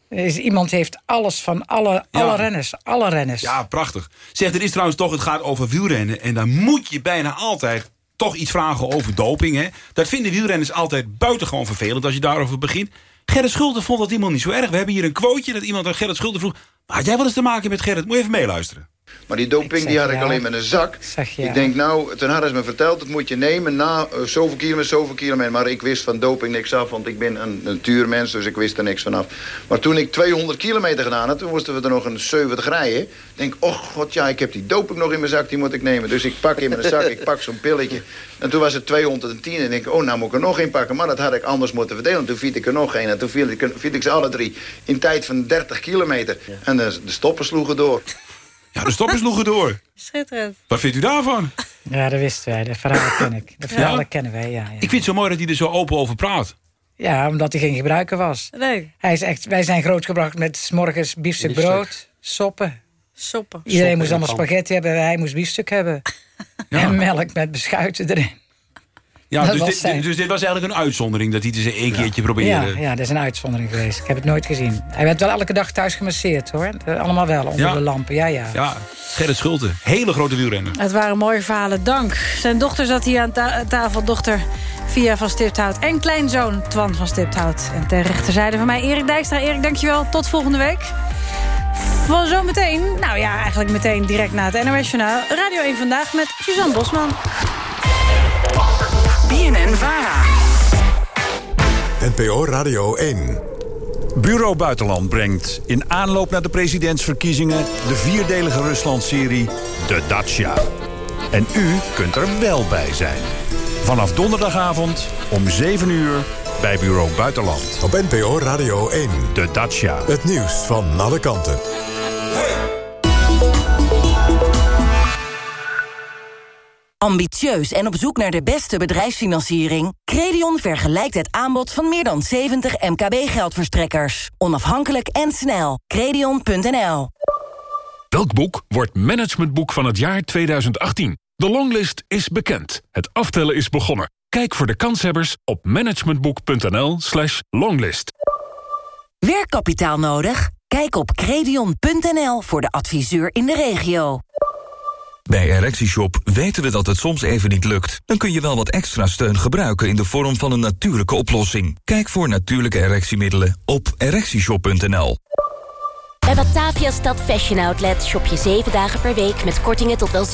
Er is, iemand heeft alles van alle, alle renners. Alle renners. Ja, prachtig. Zeg, er is trouwens toch, het gaat over wielrennen. En dan moet je bijna altijd toch iets vragen over doping. Hè? Dat vinden wielrenners altijd buitengewoon vervelend als je daarover begint. Gerrit Schulte vond dat helemaal niet zo erg. We hebben hier een quoteje dat iemand aan Gerrit Schulte vroeg... "Maar had jij wel eens te maken met Gerrit? Moet je even meeluisteren. Maar die doping zeg die had ik ja. alleen met een zak. Zeg ja. Ik denk nou, toen hadden ze me verteld, dat moet je nemen na eh, zoveel kilometer, zoveel kilometer. Maar ik wist van doping niks af, want ik ben een natuurmens, dus ik wist er niks vanaf. Maar toen ik 200 kilometer gedaan had, toen moesten we er nog een 70 rijden. Ik denk, oh god ja, ik heb die doping nog in mijn zak, die moet ik nemen. Dus ik pak in mijn zak, ik pak zo'n pilletje. En toen was het 210 en ik denk, oh nou moet ik er nog één pakken. Maar dat had ik anders moeten verdelen. Toen viel ik er nog één en toen viel ik, viel ik ze alle drie in tijd van 30 kilometer. En de, de stoppen sloegen door. Ja, de stoppen sloegen door. Schitterend. Wat vindt u daarvan? Ja, dat wisten wij. De verhalen ken ik. De verhalen kennen wij, ja, ja. Ik vind het zo mooi dat hij er zo open over praat. Ja, omdat hij geen gebruiker was. Nee. Hij is echt, wij zijn grootgebracht met 's morgens biefstuk brood, soppen. Soppen. Iedereen Soppen moest allemaal spaghetti hebben, hij moest biefstuk hebben. En melk met beschuiten erin. Ja, Dat dus, was dit, zijn- dus dit was eigenlijk een uitzondering dat hij het eens een keertje Ja, probeerde. ja, dat is een uitzondering geweest. Ik heb het nooit gezien. Hij werd wel elke dag thuis gemasseerd, hoor. Eh, Allemaal wel, onder Ja. de lampen. Ja, ja. Ja, Gerrit Schulte, hele grote wielrenner. Het waren mooie verhalen, dank. Zijn dochter zat hier aan ta- tafel, dochter Via van Stipthout... en kleinzoon Twan van Stipthout. En ter rechterzijde van mij Erik Dijkstra. Erik, dankjewel. Tot volgende week. Van zometeen, nou ja, eigenlijk meteen direct na het NOS Journaal... Radio 1 Vandaag met Suzanne Bosman. BNN Vara. NPO Radio 1. Bureau Buitenland brengt in aanloop naar de presidentsverkiezingen... de vierdelige Rusland-serie De Dacia. En u kunt er wel bij zijn. Vanaf donderdagavond om 7 uur bij Bureau Buitenland. Op NPO Radio 1. De Dacia. Het nieuws van alle kanten. Ambitieus en op zoek naar de beste bedrijfsfinanciering? Credion vergelijkt het aanbod van meer dan 70 MKB-geldverstrekkers. Onafhankelijk en snel. Credion.nl Welk boek wordt managementboek van het jaar 2018? De longlist is bekend. Het aftellen is begonnen. Kijk voor de kanshebbers op managementboek.nl slash longlist. Werkkapitaal nodig? Kijk op credion.nl voor de adviseur in de regio. Bij ErectieShop weten we dat het soms even niet lukt. Dan kun je wel wat extra steun gebruiken in de vorm van een natuurlijke oplossing. Kijk voor natuurlijke erectiemiddelen op ErectieShop.nl. Bij Batavia Stad Fashion Outlet shop je 7 dagen per week met kortingen tot wel 70%.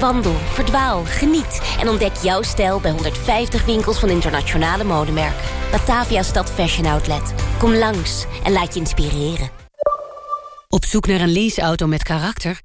Wandel, verdwaal, geniet en ontdek jouw stijl bij 150 winkels van internationale modemerken. Batavia Stad Fashion Outlet. Kom langs en laat je inspireren. Op zoek naar een leaseauto met karakter?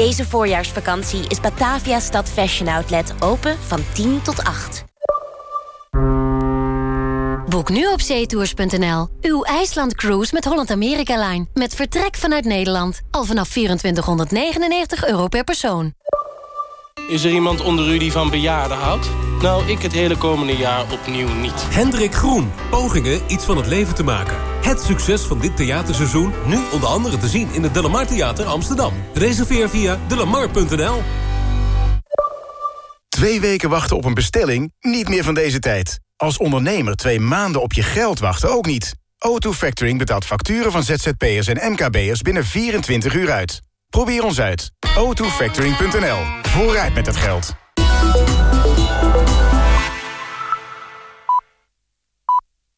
Deze voorjaarsvakantie is Batavia Stad Fashion Outlet open van 10 tot 8. Boek nu op zeetours.nl. Uw IJsland cruise met Holland America Line. Met vertrek vanuit Nederland. Al vanaf 2499 euro per persoon. Is er iemand onder u die van bejaarden houdt? Nou, ik het hele komende jaar opnieuw niet. Hendrik Groen. Pogingen iets van het leven te maken. Het succes van dit theaterseizoen nu onder andere te zien in het Delamar Theater Amsterdam. Reserveer via delamar.nl. Twee weken wachten op een bestelling? Niet meer van deze tijd. Als ondernemer twee maanden op je geld wachten ook niet. O2 Factoring betaalt facturen van ZZP'ers en MKB'ers binnen 24 uur uit. Probeer ons uit. o2factoring.nl. Vooruit met het geld.